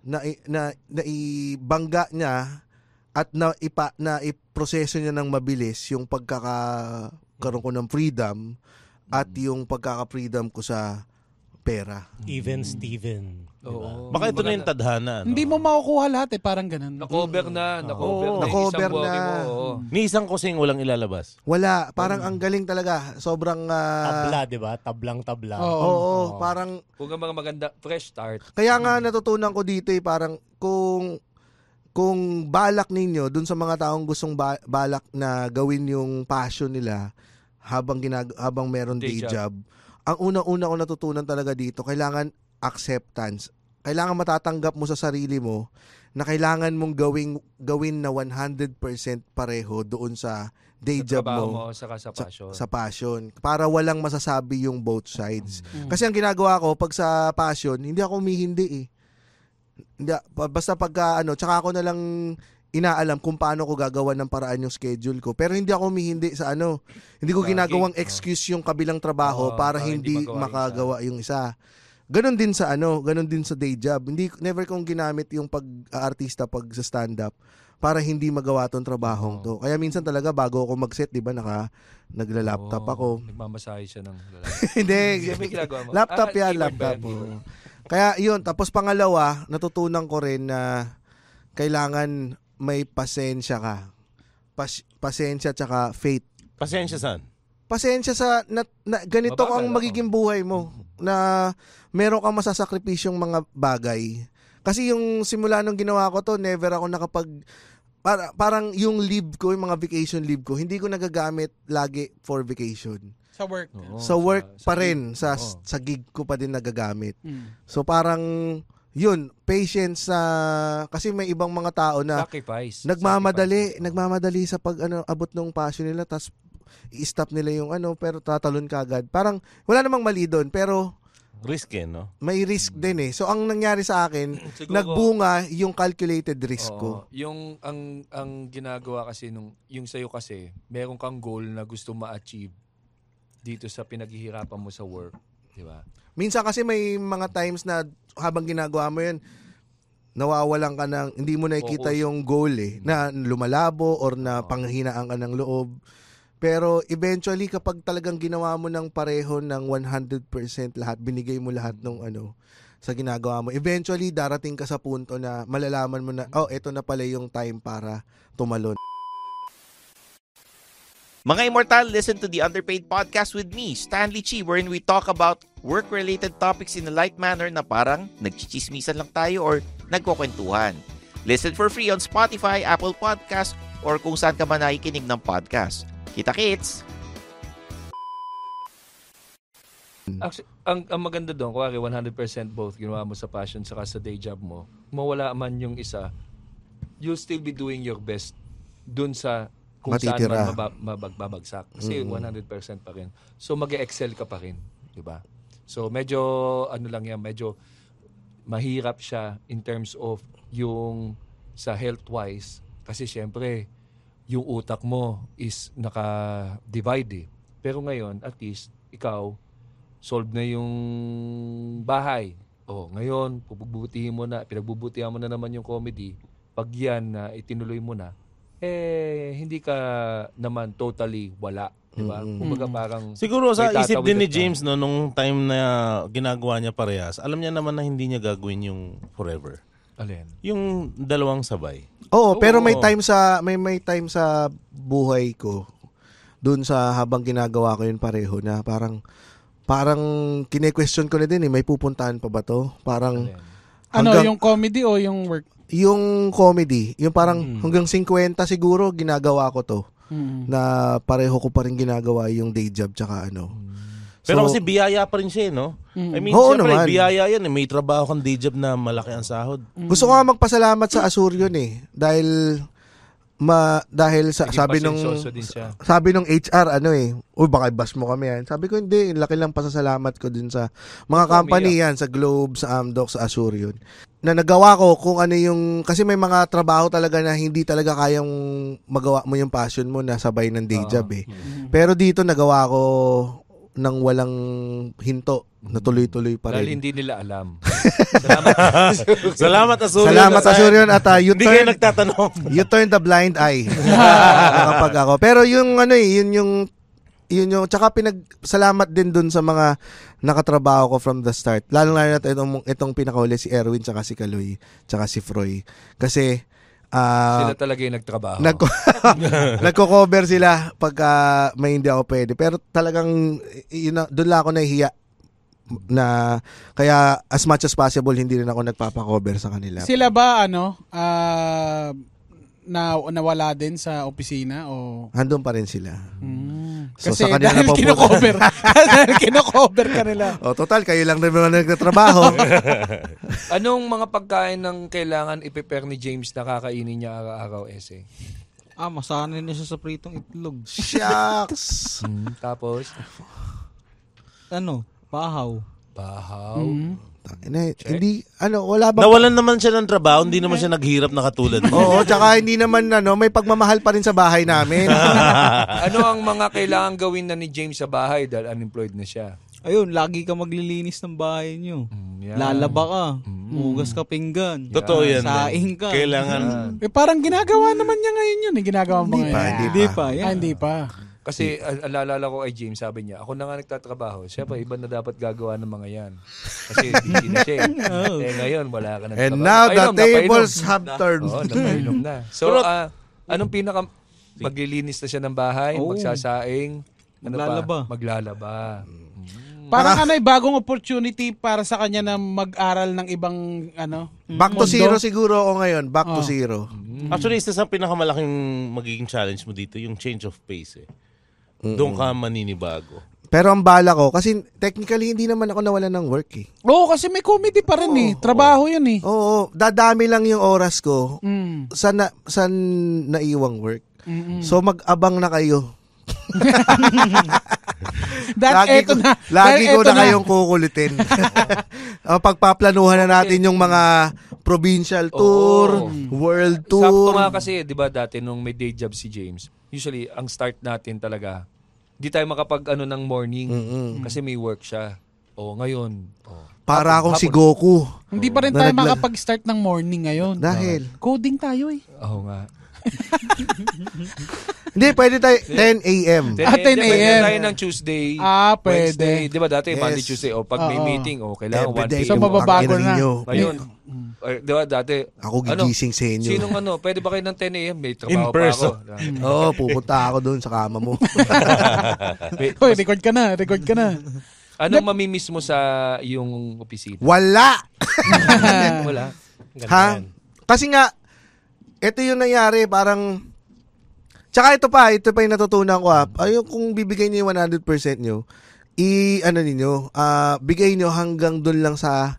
Speaker 1: na na, na ibangga niya at na ipa na iproseso niya ng mabilis yung pagkakaroon ko ng freedom at yung pagkaka-freedom ko sa pera.
Speaker 6: Even Steven.
Speaker 2: Oo.
Speaker 3: Baka ito na yung tadhana. no?
Speaker 5: Hindi mo makukuha lahat eh, parang ganun.
Speaker 2: Na-cover na, na-cover
Speaker 3: Oo.
Speaker 2: na.
Speaker 1: Na-cover na.
Speaker 3: Ni isang kusing walang ilalabas.
Speaker 1: Wala, parang ang galing talaga. Sobrang ah,
Speaker 6: Tabla, di ba? Tablang-tabla.
Speaker 5: Oo.
Speaker 1: Oo,
Speaker 6: Oo.
Speaker 1: parang
Speaker 2: Kung ang mga maganda, fresh start.
Speaker 1: kaya nga natutunan ko dito eh parang kung kung balak ninyo dun sa mga taong gustong ba- balak na gawin yung passion nila habang ginag habang meron day,
Speaker 2: Day
Speaker 1: job. ang unang-una ko natutunan talaga dito kailangan acceptance. Kailangan matatanggap mo sa sarili mo na kailangan mong gawing gawin na 100% pareho doon sa day
Speaker 2: Sa
Speaker 1: job mo
Speaker 2: mo, saka sa passion.
Speaker 1: sa passion para walang masasabi yung both sides.
Speaker 5: Mm.
Speaker 1: Kasi ang ginagawa ko pag sa passion, hindi ako humihindi eh. Hindi, basta pagka ano, tsaka ako na lang inaalam kung paano ko gagawa ng paraan yung schedule ko. Pero hindi ako humihindi sa ano. Hindi ko
Speaker 2: Sa
Speaker 1: ginagawang
Speaker 2: gig,
Speaker 1: excuse yung kabilang trabaho
Speaker 2: Oo,
Speaker 1: para
Speaker 2: para
Speaker 1: hindi
Speaker 2: hindi
Speaker 1: makagawa yung isa. Ganon din sa ano, ganon din sa day job. Hindi never kong ginamit yung pag-artista pag sa stand-up para hindi magawa tong trabahong
Speaker 2: Oo.
Speaker 1: to. Kaya minsan talaga bago ako mag-set, 'di ba, naka nagla-laptop
Speaker 2: Oo,
Speaker 1: ako.
Speaker 2: Nagmamasahe siya ng lalaki.
Speaker 1: hindi, laptop
Speaker 2: Ah,
Speaker 1: yan, laptop. oo. Kaya yun, tapos pangalawa, natutunan ko rin na kailangan may pasensya ka. Pas- pasensya tsaka faith.
Speaker 3: Pasensya san?
Speaker 1: Pasensya sa na, na- ganito
Speaker 2: Mabagal,
Speaker 1: ang magiging buhay mo na meron kang masasakripisyong mga bagay. Kasi yung simula nung ginawa ko to, never ako nakapag para, parang yung leave ko, yung mga vacation leave ko, hindi ko nagagamit lagi for vacation.
Speaker 5: Sa work.
Speaker 2: Oo,
Speaker 1: sa work pa
Speaker 2: gig.
Speaker 1: rin, sa
Speaker 2: Oo.
Speaker 1: sa gig ko pa din nagagamit.
Speaker 5: Mm.
Speaker 1: So parang yun, patience sa kasi may ibang mga tao na
Speaker 2: Sacrifice.
Speaker 1: nagmamadali,
Speaker 2: Sacrifice.
Speaker 1: nagmamadali sa pag ano abot ng passion nila tas i-stop nila yung ano pero tatalon kagad. Parang wala namang mali doon pero
Speaker 3: Risk eh, no?
Speaker 1: may risk din eh. So ang nangyari sa akin,
Speaker 2: Siguro-
Speaker 1: nagbunga yung calculated risk
Speaker 2: Oo.
Speaker 1: ko.
Speaker 2: Yung ang ang ginagawa kasi nung yung sa'yo kasi, meron kang goal na gusto ma-achieve dito sa pinaghihirapan mo sa work, di ba?
Speaker 1: Minsan kasi may mga times na habang ginagawa mo yun, nawawalan ka ng, hindi mo nakikita
Speaker 2: Focus.
Speaker 1: yung goal eh, na lumalabo or na panghinaan ka ng loob. Pero eventually, kapag talagang ginawa mo ng pareho ng 100% lahat, binigay mo lahat ng ano, sa ginagawa mo, eventually darating ka sa punto na malalaman mo na, oh, eto na pala yung time para tumalon.
Speaker 8: Mga Immortal, listen to the Underpaid Podcast with me, Stanley Chi, wherein we talk about work-related topics in a light manner na parang nagchichismisan lang tayo or nagkukwentuhan. Listen for free on Spotify, Apple Podcast, or kung saan ka man nakikinig ng podcast. Kita kits!
Speaker 2: Actually, ang, ang maganda doon, kuwari 100% both ginawa mo sa passion saka sa day job mo, mawala man yung isa, you'll still be doing your best dun sa kung
Speaker 1: Matitira.
Speaker 2: saan man mabab- mabagbabagsak. Kasi
Speaker 1: Mm.
Speaker 2: 100% pa rin. So mag-excel ka pa rin, di ba? So medyo ano lang yan, medyo mahirap siya in terms of yung sa health-wise kasi syempre yung utak mo is naka-divide eh. Pero ngayon, at least, ikaw, solve na yung bahay. O, ngayon, pupubutihin mo na, pinagbubutihan mo na naman yung comedy. Pag yan na itinuloy mo na, eh, hindi ka naman totally wala. Di ba?
Speaker 1: Mm-mm.
Speaker 2: Kumbaga parang,
Speaker 3: Siguro sa isip din ni James no nung time na ginagawa niya parehas, alam niya naman na hindi niya gagawin yung forever.
Speaker 2: Alin?
Speaker 3: Yung dalawang sabay.
Speaker 1: Oo, pero may
Speaker 3: Oo.
Speaker 1: time sa may may time sa buhay ko doon sa habang ginagawa ko yun pareho na parang parang kine-question ko na din eh may pupuntahan pa ba to? Parang
Speaker 2: Alin?
Speaker 5: Ano,
Speaker 1: Hanggang-
Speaker 5: yung comedy o yung work?
Speaker 1: yung comedy, yung parang
Speaker 2: Mm.
Speaker 1: hanggang 50 siguro ginagawa ko to
Speaker 5: Mm.
Speaker 1: na pareho ko pa rin ginagawa yung day job tsaka ano.
Speaker 3: Pero
Speaker 1: So-
Speaker 3: kasi biyaya pa rin siya, eh, no?
Speaker 5: Mm.
Speaker 3: I mean,
Speaker 1: Oo
Speaker 3: syempre,
Speaker 1: naman.
Speaker 3: biyaya yan. Eh. May trabaho kang day job na malaki ang sahod.
Speaker 1: Gusto ko nga magpasalamat sa Asurion eh dahil ma dahil sa
Speaker 2: Naging
Speaker 1: sabi nung sabi nung HR ano eh, uy baka bas mo kami yan. Sabi ko hindi, laki lang pasasalamat ko din sa mga
Speaker 2: Ako,
Speaker 1: company yan, sa Globe, sa Amdoc, sa Asurion. Na nagawa ko kung ano yung kasi may mga trabaho talaga na hindi talaga kayang magawa mo yung passion mo na sabay ng day job eh.
Speaker 5: Mm.
Speaker 1: Pero dito nagawa ko nang walang hinto, na tuloy-tuloy pa
Speaker 2: Dahil
Speaker 1: rin.
Speaker 2: hindi nila alam. Salamat.
Speaker 3: Salamat, Asurion.
Speaker 1: Salamat
Speaker 3: Sa-
Speaker 1: Asurion at uh, you
Speaker 3: Hindi kayo
Speaker 1: turn
Speaker 3: nagtatanong.
Speaker 1: you turn the blind eye kapag ako. Pero yung ano eh, yun yung yun yung tsaka pinag-salamat din dun sa mga nakatrabaho ko from the start. Lalo na itong, itong pinakahuli si Erwin tsaka si Kaloy tsaka si Froy. Kasi ah
Speaker 2: Sila talaga yung nagtrabaho.
Speaker 1: nag nagko-cover sila pagka may hindi ako pwede. Pero talagang doon lang ako nahihiya na kaya as much as possible hindi rin ako nagpapa-cover sa kanila.
Speaker 5: Sila ba, ano, ah, na nawala din sa opisina o...
Speaker 1: Handun pa rin sila.
Speaker 5: Mm.
Speaker 1: So,
Speaker 5: Kasi
Speaker 1: sa kanila
Speaker 5: dahil
Speaker 1: na po-
Speaker 5: kinocover. dahil kinocover ka nila.
Speaker 1: O total, kayo lang rin mga nagtatrabaho.
Speaker 2: Anong mga pagkain ng kailangan i-prepare ni James na kakainin niya araw-araw, ese?
Speaker 7: Ah, masanay na siya sa pritong itlog.
Speaker 1: Shucks!
Speaker 2: Tapos,
Speaker 7: Ano? Pahaw.
Speaker 2: Bahaw.
Speaker 5: Mm.
Speaker 1: Ina, hindi, ano, wala bang...
Speaker 3: Nawalan naman siya ng trabaho, hindi naman siya naghirap na katulad mo.
Speaker 1: Oo, tsaka hindi naman, ano, may pagmamahal pa rin sa bahay namin.
Speaker 2: ano ang mga kailangan gawin na ni James sa bahay dahil unemployed na siya?
Speaker 7: Ayun, lagi ka maglilinis ng bahay nyo.
Speaker 2: Mm.
Speaker 7: Lalaba ka. Hugas ka pinggan.
Speaker 3: Totoo yan.
Speaker 7: Saing ka.
Speaker 3: Kailangan,
Speaker 5: Eh, parang ginagawa naman niya ngayon yun. Eh. Ginagawa mo
Speaker 1: Hindi
Speaker 5: ngayon.
Speaker 1: pa, hindi
Speaker 7: Hindi
Speaker 1: pa.
Speaker 7: pa.
Speaker 5: Ah, hindi pa.
Speaker 2: Kasi al- alaalala ko kay James, sabi niya, ako na nga nagtatrabaho. Siyempre, iba na dapat gagawa ng mga yan. Kasi busy na siya. eh. eh ngayon, wala ka na
Speaker 1: And now, the tables have turned.
Speaker 2: Oo, napainom na. So, ah, anong pinaka... Maglilinis na siya ng bahay,
Speaker 7: Oo.
Speaker 2: magsasaing, ano
Speaker 7: Maglalaba.
Speaker 2: pa? Maglalaba.
Speaker 5: Parang ano eh, bagong opportunity para sa kanya na mag-aral ng ibang ano.
Speaker 1: Back to
Speaker 5: mundo.
Speaker 1: zero siguro ako ngayon. Back to
Speaker 5: Oh.
Speaker 1: zero.
Speaker 3: actually, isa sa pinakamalaking magiging challenge mo dito, yung change of pace eh. Doon ka maninibago.
Speaker 1: Pero ang bala ko, kasi technically hindi naman ako nawalan ng work eh.
Speaker 5: Oo, kasi may comedy pa rin eh. Trabaho yun eh.
Speaker 1: Oo, dadami lang yung oras ko
Speaker 5: Mm.
Speaker 1: sa, na, sa naiwang work.
Speaker 5: Mm-mm.
Speaker 1: So mag-abang na kayo.
Speaker 5: That,
Speaker 1: lagi
Speaker 5: eto
Speaker 1: ko,
Speaker 5: na.
Speaker 1: lagi ko
Speaker 5: eto
Speaker 1: na kayong kukulitin. uh, pagpaplanuhan na natin yung mga provincial tour, world
Speaker 2: Sakto
Speaker 1: tour.
Speaker 2: nga kasi, di ba dati nung may day job si James, usually, ang start natin talaga, di tayo makapag ano ng morning
Speaker 1: Mm-mm.
Speaker 2: kasi may work siya. O ngayon, oh,
Speaker 1: Para akong si Goku.
Speaker 5: Hindi pa rin tayo makapag-start ng morning ngayon.
Speaker 1: Dahil.
Speaker 5: Coding tayo eh.
Speaker 2: Oo nga.
Speaker 1: Hindi, pwede tayo 10 a.m.
Speaker 5: Ah, 10
Speaker 2: Pwede
Speaker 5: a.m.
Speaker 2: tayo ng Tuesday,
Speaker 5: Ah, pwede.
Speaker 2: Wednesday. Di ba dati
Speaker 1: Yes.
Speaker 2: Monday, Tuesday. O pag may
Speaker 5: Oo.
Speaker 2: meeting, o kailangan 1
Speaker 1: Everyday
Speaker 2: p.m.
Speaker 5: So, mababago na.
Speaker 2: Ngayon, eh, di ba dati,
Speaker 1: Ako
Speaker 2: ano,
Speaker 1: gigising sa inyo.
Speaker 2: sinong ano, pwede ba kayo ng 10 a.m.? May trabaho
Speaker 3: In
Speaker 2: pa ako.
Speaker 1: Oo, pupunta ako doon sa kama mo.
Speaker 2: May-
Speaker 5: Hoy, record ka na, record ka na.
Speaker 2: Anong mamimiss mo sa yung opisina?
Speaker 1: Wala!
Speaker 2: Wala.
Speaker 6: Ganda
Speaker 1: Ha?
Speaker 6: yan.
Speaker 1: Kasi nga, ito yung nangyari, parang... Tsaka ito pa, ito pa yung natutunan ko ha. Ayun, kung bibigay niyo yung 100% nyo, i, ano ninyo, ah, bigay nyo hanggang doon lang sa,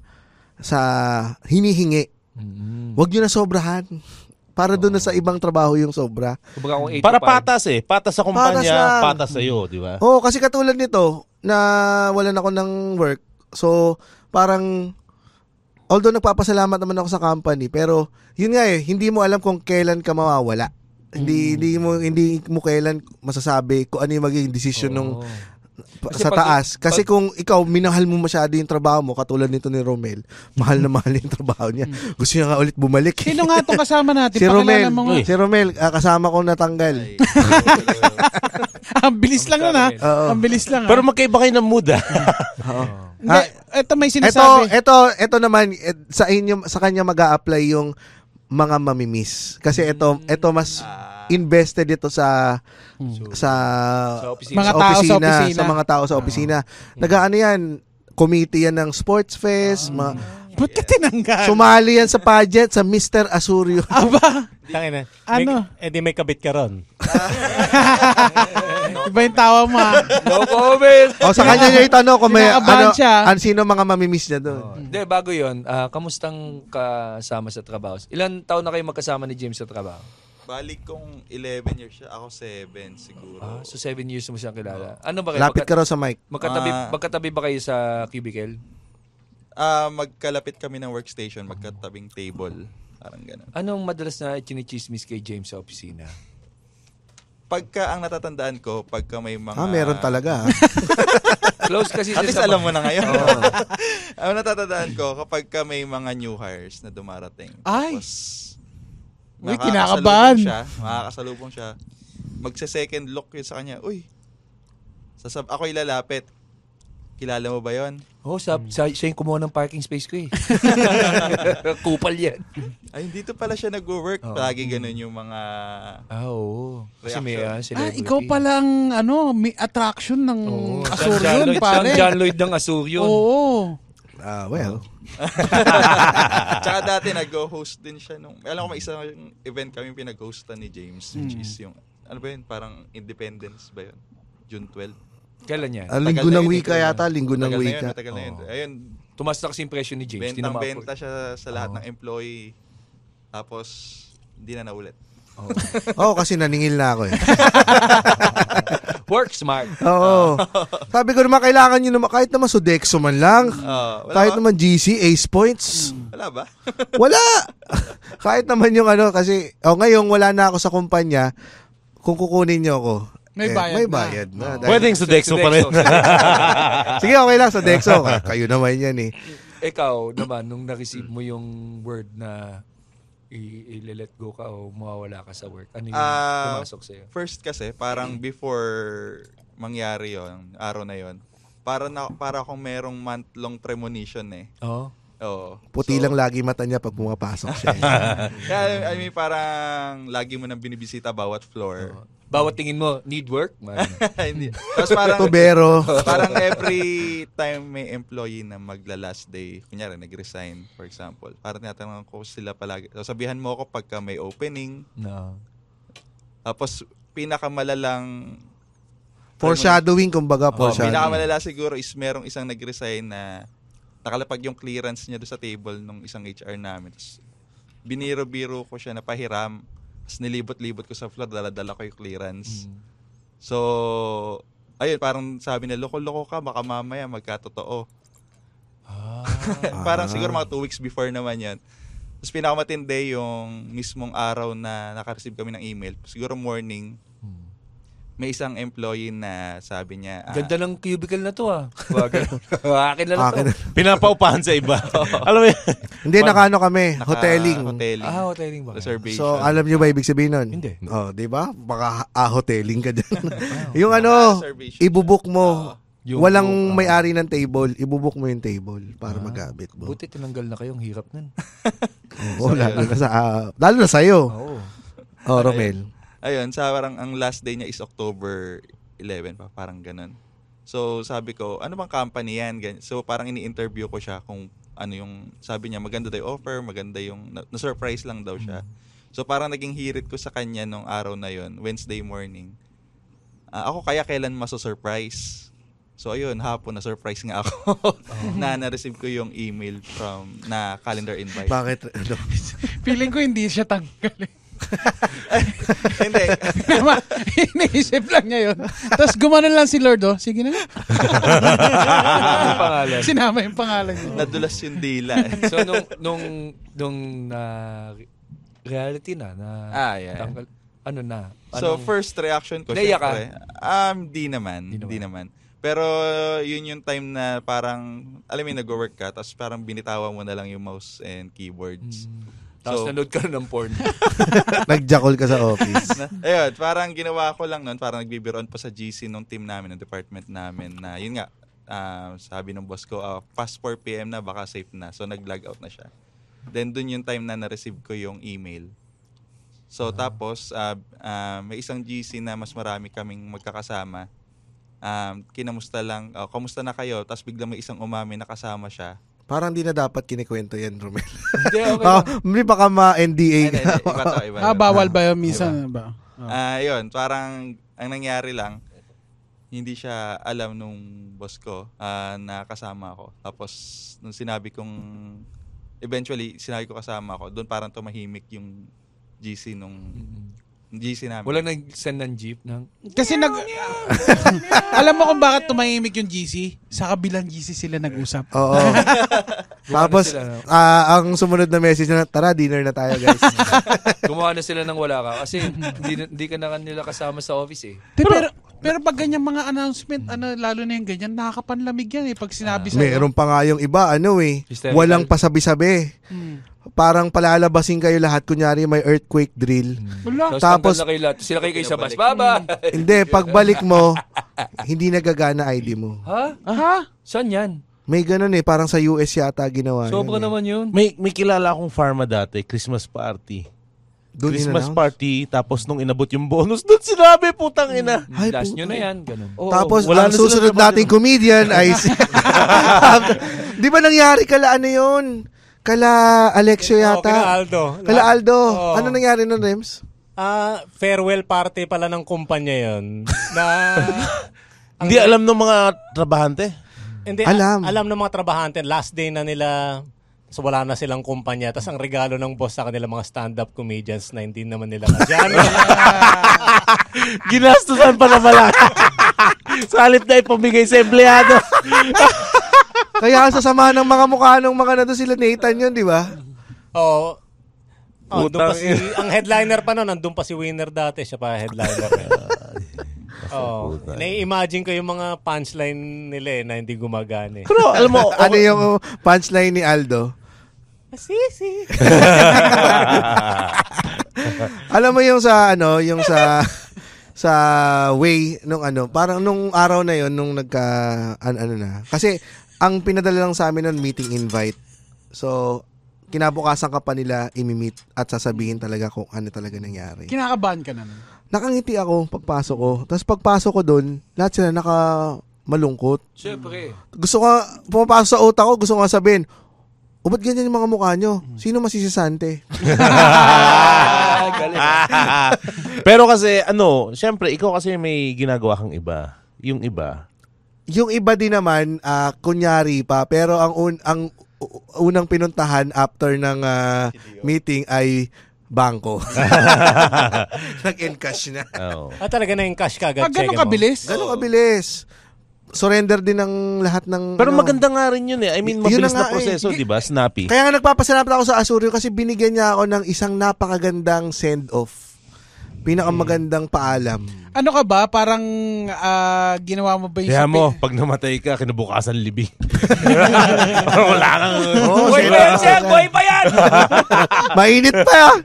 Speaker 1: sa hinihingi.
Speaker 2: Mm-hmm.
Speaker 1: Huwag nyo na sobrahan. Para doon na sa ibang trabaho yung sobra.
Speaker 2: Kumbaga kung 8
Speaker 3: Para
Speaker 2: to 5,
Speaker 3: patas eh. Patas sa kumpanya,
Speaker 1: Patas lang.
Speaker 3: patas sa'yo, di ba?
Speaker 1: Oo, kasi katulad nito, na wala na ako ng work. So, parang, although nagpapasalamat naman ako sa company, pero, yun nga eh, hindi mo alam kung kailan ka mawawala. Hindi, hindi mo hindi mo kailan masasabi kung ano yung magiging decision nung
Speaker 2: Oo. Kasi
Speaker 1: sa
Speaker 2: pag-
Speaker 1: taas. Kasi kung ikaw minahal mo masyado yung trabaho mo katulad nito ni Romel, mahal na mahal yung trabaho niya. Gusto niya nga ulit bumalik.
Speaker 5: Sino nga itong kasama natin?
Speaker 1: Si Romel,
Speaker 5: mo nga.
Speaker 1: si Romel, ah, kasama ko natanggal.
Speaker 5: Ang bilis lang nun ha. Ang bilis lang ha.
Speaker 3: Pero magkaiba kayo ng mood ah.
Speaker 5: Hindi, ito may
Speaker 1: Ito,
Speaker 5: sinasabi.
Speaker 1: ito, ito naman eh, sa inyo sa kanya mag-a-apply yung mga mamimiss. Kasi ito, ito mas invested ito sa sa
Speaker 2: Sa opisina.
Speaker 5: Mga tao sa opisina.
Speaker 1: sa mga tao sa opisina. Nag-ano yan, committee yan ng sports fest, mga,
Speaker 5: Ba't ka tinanggal?
Speaker 1: sumali yan sa pageant sa Mr. Asurio.
Speaker 5: Aba,
Speaker 6: Tangin na.
Speaker 5: Ano?
Speaker 6: May, eh di may kabit ka ron.
Speaker 5: iba yung tawa mo ha.
Speaker 2: No comment!
Speaker 1: o sa kanya niya itanong kung may ano,
Speaker 5: siya.
Speaker 1: ano sino mga mamimiss niya doon.
Speaker 2: Hindi, bago yun, ah, kamustang kasama sa trabaho? Ilan taon na kayo magkasama ni James sa trabaho?
Speaker 9: Balik kong 11 years siya. Ako 7 siguro.
Speaker 2: Ah, so seven years mo siyang kilala. Ano ba kayo?
Speaker 1: Lapit ka raw sa mic.
Speaker 2: magkatabi,
Speaker 9: Ah.
Speaker 2: magkatabi ba kayo sa cubicle?
Speaker 9: Ah, magkalapit kami ng workstation, magkatabing table. Parang ganun.
Speaker 2: Anong madalas na chinichismis kay James sa opisina?
Speaker 9: Pagka ang natatandaan ko, pagka may mga...
Speaker 1: Ah, meron talaga.
Speaker 2: Close kasi
Speaker 9: At
Speaker 2: siya
Speaker 9: least
Speaker 2: sa...
Speaker 9: alam mo na ngayon. ang natatandaan ko, kapag ka may mga new hires na dumarating.
Speaker 5: Ay!
Speaker 9: Tapos,
Speaker 5: Uy, kinakabahan.
Speaker 9: Siya, makakasalubong siya. Magsa-second look yun sa kanya. Uy, sasab ako ilalapit. Kilala mo ba yon?
Speaker 2: Oh, sa, sa, siya yung kumuha ng parking space ko eh. Kupal yan.
Speaker 9: Ay, dito pala siya nag-work.
Speaker 2: Oo.
Speaker 9: Palagi ganun yung mga...
Speaker 2: Ah, oo. Kasi may ah,
Speaker 5: Ah, ikaw pala ang ano, may attraction ng
Speaker 2: John Lloyd,
Speaker 5: pare.
Speaker 2: John Lloyd ng Asuryon.
Speaker 5: Oo.
Speaker 1: Ah, well.
Speaker 9: Tsaka dati nag-host din siya nung... Alam ko may isang event kami pinag-hostan ni James, which
Speaker 5: Hmm.
Speaker 9: is yung... Ano ba yun? Parang Independence ba yun? June 12.
Speaker 2: Kailan yan?
Speaker 1: Ah, linggo ng wika yata, linggo ng
Speaker 9: Matagal na yun,
Speaker 1: wika.
Speaker 9: matagal na yun.
Speaker 2: Oo.
Speaker 9: Ayun,
Speaker 2: Tumas na kasi impression ni James.
Speaker 9: Bentang-benta siya sa lahat
Speaker 2: Oo.
Speaker 9: ng employee. Tapos, hindi na naulit.
Speaker 1: Oo, kasi naningil na ako eh.
Speaker 2: Work smart.
Speaker 1: Oo. Sabi ko naman, kailangan nyo naman, kahit naman Sodexo man lang.
Speaker 9: Ah, wala
Speaker 1: kahit
Speaker 9: ba?
Speaker 1: naman GC, Ace Points.
Speaker 9: Wala ba?
Speaker 1: Wala! kahit naman yung ano, kasi, oh, ngayon wala na ako sa kumpanya, kung kukunin nyo ako,
Speaker 5: May
Speaker 1: eh,
Speaker 5: bayad
Speaker 1: may
Speaker 5: na.
Speaker 1: bayad na. Dahil-
Speaker 3: Pwedeng sa Dexo pa rin.
Speaker 1: Sige, okay lang sa Dexo. Kayo naman yan eh.
Speaker 2: Ikaw naman, nung na-receive mo yung word na i-let go ka o mawawala ka sa work, ano yung
Speaker 9: Ah,
Speaker 2: pumasok sa'yo?
Speaker 9: First kasi, parang before mangyari yon araw na yon para na para akong merong month-long premonition eh.
Speaker 2: Oo.
Speaker 9: Oo.
Speaker 1: Puti
Speaker 9: So,
Speaker 1: lang lagi mata niya pag pumapasok siya.
Speaker 9: Yeah, I mean, parang lagi mo nang binibisita bawat floor.
Speaker 2: Bawat tingin mo, need work?
Speaker 9: Tapos parang,
Speaker 1: Tubero.
Speaker 9: parang every time may employee na magla-last day, kunyari nag-resign, for example, parang tinatanong ko sila palagi, so, sabihan mo ako pagka may opening,
Speaker 2: no.
Speaker 9: tapos pinakamalalang
Speaker 1: Foreshadowing, kumbaga,
Speaker 9: Oh,
Speaker 1: foreshadowing.
Speaker 9: pinakamalala siguro is merong isang nag-resign na nakalapag yung clearance niya doon sa table nung isang HR namin. Tapos biniro-biro ko siya na pahiram. Tapos nilibot-libot ko sa floor, dala-dala ko yung clearance. So, ayun, parang sabi na, loko-loko ka, baka mamaya magkatotoo. parang siguro mga two weeks before naman yan. Tapos pinakamatindi yung mismong araw na naka-receive kami ng email. Siguro morning, may isang employee na sabi niya, ah,
Speaker 2: Ganda ng cubicle na to ah. Wag Akin na lang
Speaker 1: Akin
Speaker 2: to.
Speaker 1: na-
Speaker 3: Pinapaupahan sa iba. Alam mo yan?
Speaker 1: Hindi, nakaano kami,
Speaker 9: naka-
Speaker 1: hoteling.
Speaker 9: hoteling.
Speaker 2: Ah, hoteling ba?
Speaker 9: reservation.
Speaker 1: So, alam niyo ba ibig sabihin nun?
Speaker 2: Hindi.
Speaker 1: Oh, di ba? Baka ah, hoteling ka dyan. yung ano,
Speaker 9: reservation.
Speaker 1: ibubuk mo.
Speaker 2: Yung
Speaker 1: Walang
Speaker 2: book, ah.
Speaker 1: may-ari ng table, ibubuk mo yung table para magamit mo.
Speaker 2: Buti tinanggal na kayong hirap nun.
Speaker 1: Oo, lalo na sa, ah, lalo na sa'yo.
Speaker 2: Oo.
Speaker 1: Oh, Romel.
Speaker 9: Ayun, sa parang ang last day niya is October 11 pa, parang ganun. So, sabi ko, ano bang company yan? Gan- So, parang ini-interview ko siya kung ano yung, sabi niya, maganda daw yung offer, maganda yung, na- na-surprise lang daw siya. So, parang naging hirit ko sa kanya nung araw na yon Wednesday morning. Ah, ako kaya kailan maso-surprise? So, ayun, hapon na-surprise nga ako na na-receive ko yung email from, na calendar invite.
Speaker 1: Bakit? Ano?
Speaker 5: Feeling ko hindi siya tanggal. eh.
Speaker 9: Hindi.
Speaker 5: Naman, Iniisip lang niya yun. Tapos gumanon lang si Lord, oh. Sige na
Speaker 2: pangalan.
Speaker 5: Sinama yung pangalan niya.
Speaker 9: Nadulas yung dila.
Speaker 2: So, nung, nung, nung na reality na, na
Speaker 9: Ah, yeah.
Speaker 2: tanggal, ano na?
Speaker 9: So
Speaker 2: Anong-
Speaker 9: first reaction ko,
Speaker 2: Naiyak ka?
Speaker 9: syempre, um, di naman,
Speaker 2: Di
Speaker 9: di
Speaker 2: naman.
Speaker 9: naman. Pero yun yung time na parang, alam mo nag-work ka, tapos parang binitawan mo na lang yung mouse and keyboards.
Speaker 2: Tapos
Speaker 9: So-
Speaker 2: nanood ka ng porn.
Speaker 1: Nagjakol ka sa office.
Speaker 9: na, ayun, parang ginawa ko lang nun, parang nagbibiroon pa sa GC nung team namin, ng department namin, na yun nga, ah, sabi ng boss ko, ah, past 4 p.m. na, baka safe na. So nag-log out na siya. Then dun yung time na na-receive ko yung email. So tapos, ah, ah, may isang GC na mas marami kaming magkakasama. Um, kinamusta lang, oh, kamusta na kayo? Tapos biglang may isang umami na kasama siya.
Speaker 1: Parang di na dapat kinikwento yan, Romel.
Speaker 2: Hindi, okay
Speaker 1: Baka,
Speaker 2: lang.
Speaker 1: hindi baka ma-NDA ka.
Speaker 9: iba to, iba
Speaker 5: Ah, bawal ba yun minsan? Ba?
Speaker 9: Ah, yun, parang ang nangyari lang, hindi siya alam nung boss ko ah, na kasama ako. Tapos nung sinabi kong eventually sinabi ko kasama ako, doon parang tumahimik yung GC nung GC namin.
Speaker 2: Walang nag-send ng jeep ng,
Speaker 5: Kasi nag... Alam mo kung bakit tumahimik yung GC? Sa kabilang GC sila nag-usap.
Speaker 1: Oo. Tapos,
Speaker 2: sila, no?
Speaker 1: ah, ang sumunod na message na, tara, dinner na tayo, guys.
Speaker 2: gumawa na sila ng wala ka. Kasi hindi, hindi ka na nila kasama sa office eh.
Speaker 5: Pero, pero, pag ganyan mga announcement, ano, lalo na yung ganyan, nakakapanlamig yan eh. Pag sinabi sa'yo.
Speaker 1: Meron pa nga yung iba, ano eh,
Speaker 2: Hysterical.
Speaker 1: walang pasabi-sabi.
Speaker 5: Hmm.
Speaker 1: Parang palalabasin kayo lahat, kunyari may earthquake drill.
Speaker 5: Wala.
Speaker 2: Tapos,
Speaker 1: Tapos-
Speaker 2: na kayo lahat. Sila kayo kayo sa bus. Baba!
Speaker 1: Hindi, pagbalik mo, hindi nagagana ID mo.
Speaker 2: ha?
Speaker 5: Ha?
Speaker 2: Saan yan?
Speaker 1: May ganun eh, parang sa US yata ginawa
Speaker 2: Sobra
Speaker 1: yun. eh.
Speaker 2: naman yun.
Speaker 3: May, may kilala akong pharma dati, Christmas party.
Speaker 1: Doon
Speaker 3: Christmas
Speaker 1: in-announce?
Speaker 3: party, tapos nung inabot yung bonus, doon sinabi, putang ina.
Speaker 1: Ay,
Speaker 2: Last nyo na yan. Ganun.
Speaker 3: Oo,
Speaker 1: Tapos,
Speaker 3: wala
Speaker 1: ang
Speaker 3: na sila
Speaker 1: susunod
Speaker 3: trabaho.
Speaker 1: nating comedian ay si... Di ba nangyari kala ano yun? Kala Alexio
Speaker 6: Oh,
Speaker 1: yata?
Speaker 6: kina Aldo.
Speaker 1: Kala Aldo.
Speaker 6: Oo.
Speaker 1: Ano nangyari nun, Rems?
Speaker 6: Ah, farewell party pala ng kumpanya yon. Na
Speaker 3: Hindi alam ng mga trabahante.
Speaker 6: hindi
Speaker 1: Alam.
Speaker 6: alam ng mga trabahante last day na nila so wala na silang kumpanya tapos ang regalo ng boss sa kanila mga stand-up comedians na hindi naman nila kadyan.
Speaker 3: Ginastusan pa na malaki. Sa halip na ipamigay sa empleyado.
Speaker 1: Kaya ang sasama ng mga mukha ng mga nandun sila Nathan yun, di ba?
Speaker 6: Oo. Oh, doon pa si, ang headliner pa noon, nandun pa si Winner dati, siya pa headliner. oh, nai-imagine ko yung mga punchline nila eh, na hindi gumagana eh.
Speaker 3: Pero alam mo,
Speaker 1: Ano yung punchline ni Aldo?
Speaker 6: Sisi.
Speaker 1: Alam mo yung sa ano, yung sa sa way nung ano, parang nung araw na yon nung nagka an, ano na. Kasi ang pinadala lang sa amin nun meeting invite. So kinabukasan ka pa nila imi-meet at sasabihin talaga kung ano talaga nangyari.
Speaker 5: Kinakabahan ka na nun.
Speaker 1: Nakangiti ako pagpasok ko. Tapos pagpasok ko doon, lahat sila naka malungkot.
Speaker 2: Siyempre.
Speaker 1: Gusto ko, pumapasok sa utak ko, gusto ko sabihin, o ba't ganyan yung mga mukha nyo? Sino masisisante?
Speaker 3: Pero kasi, ano, syempre, ikaw kasi may ginagawa kang iba. Yung iba.
Speaker 1: Yung iba din naman, ah, kunyari pa, pero ang, un- ang u- unang pinuntahan after ng ah, meeting ay bangko. Nag-encash na.
Speaker 3: Oo.
Speaker 6: Ah, talaga na yung cash ka agad.
Speaker 5: Pag ganun
Speaker 6: check mo.
Speaker 5: kabilis.
Speaker 1: Ganun kabilis. Surrender din ng lahat ng...
Speaker 3: Pero
Speaker 1: ano.
Speaker 3: maganda nga rin yun eh. I mean, mabilis
Speaker 1: na
Speaker 3: na
Speaker 1: nga
Speaker 3: proseso,
Speaker 1: eh.
Speaker 3: di ba? Snappy.
Speaker 1: Kaya nga nagpapasalamat ako sa Asurio kasi binigyan niya ako ng isang napakagandang send-off. Pinakamagandang paalam.
Speaker 5: Ano ka ba? Parang ah, ginawa mo ba yung
Speaker 3: Kaya mo, pag namatay ka, kinabukasan libi. Wala kang...
Speaker 1: Oh,
Speaker 2: Boy pa yan! Boy pa yan!
Speaker 1: Mainit pa.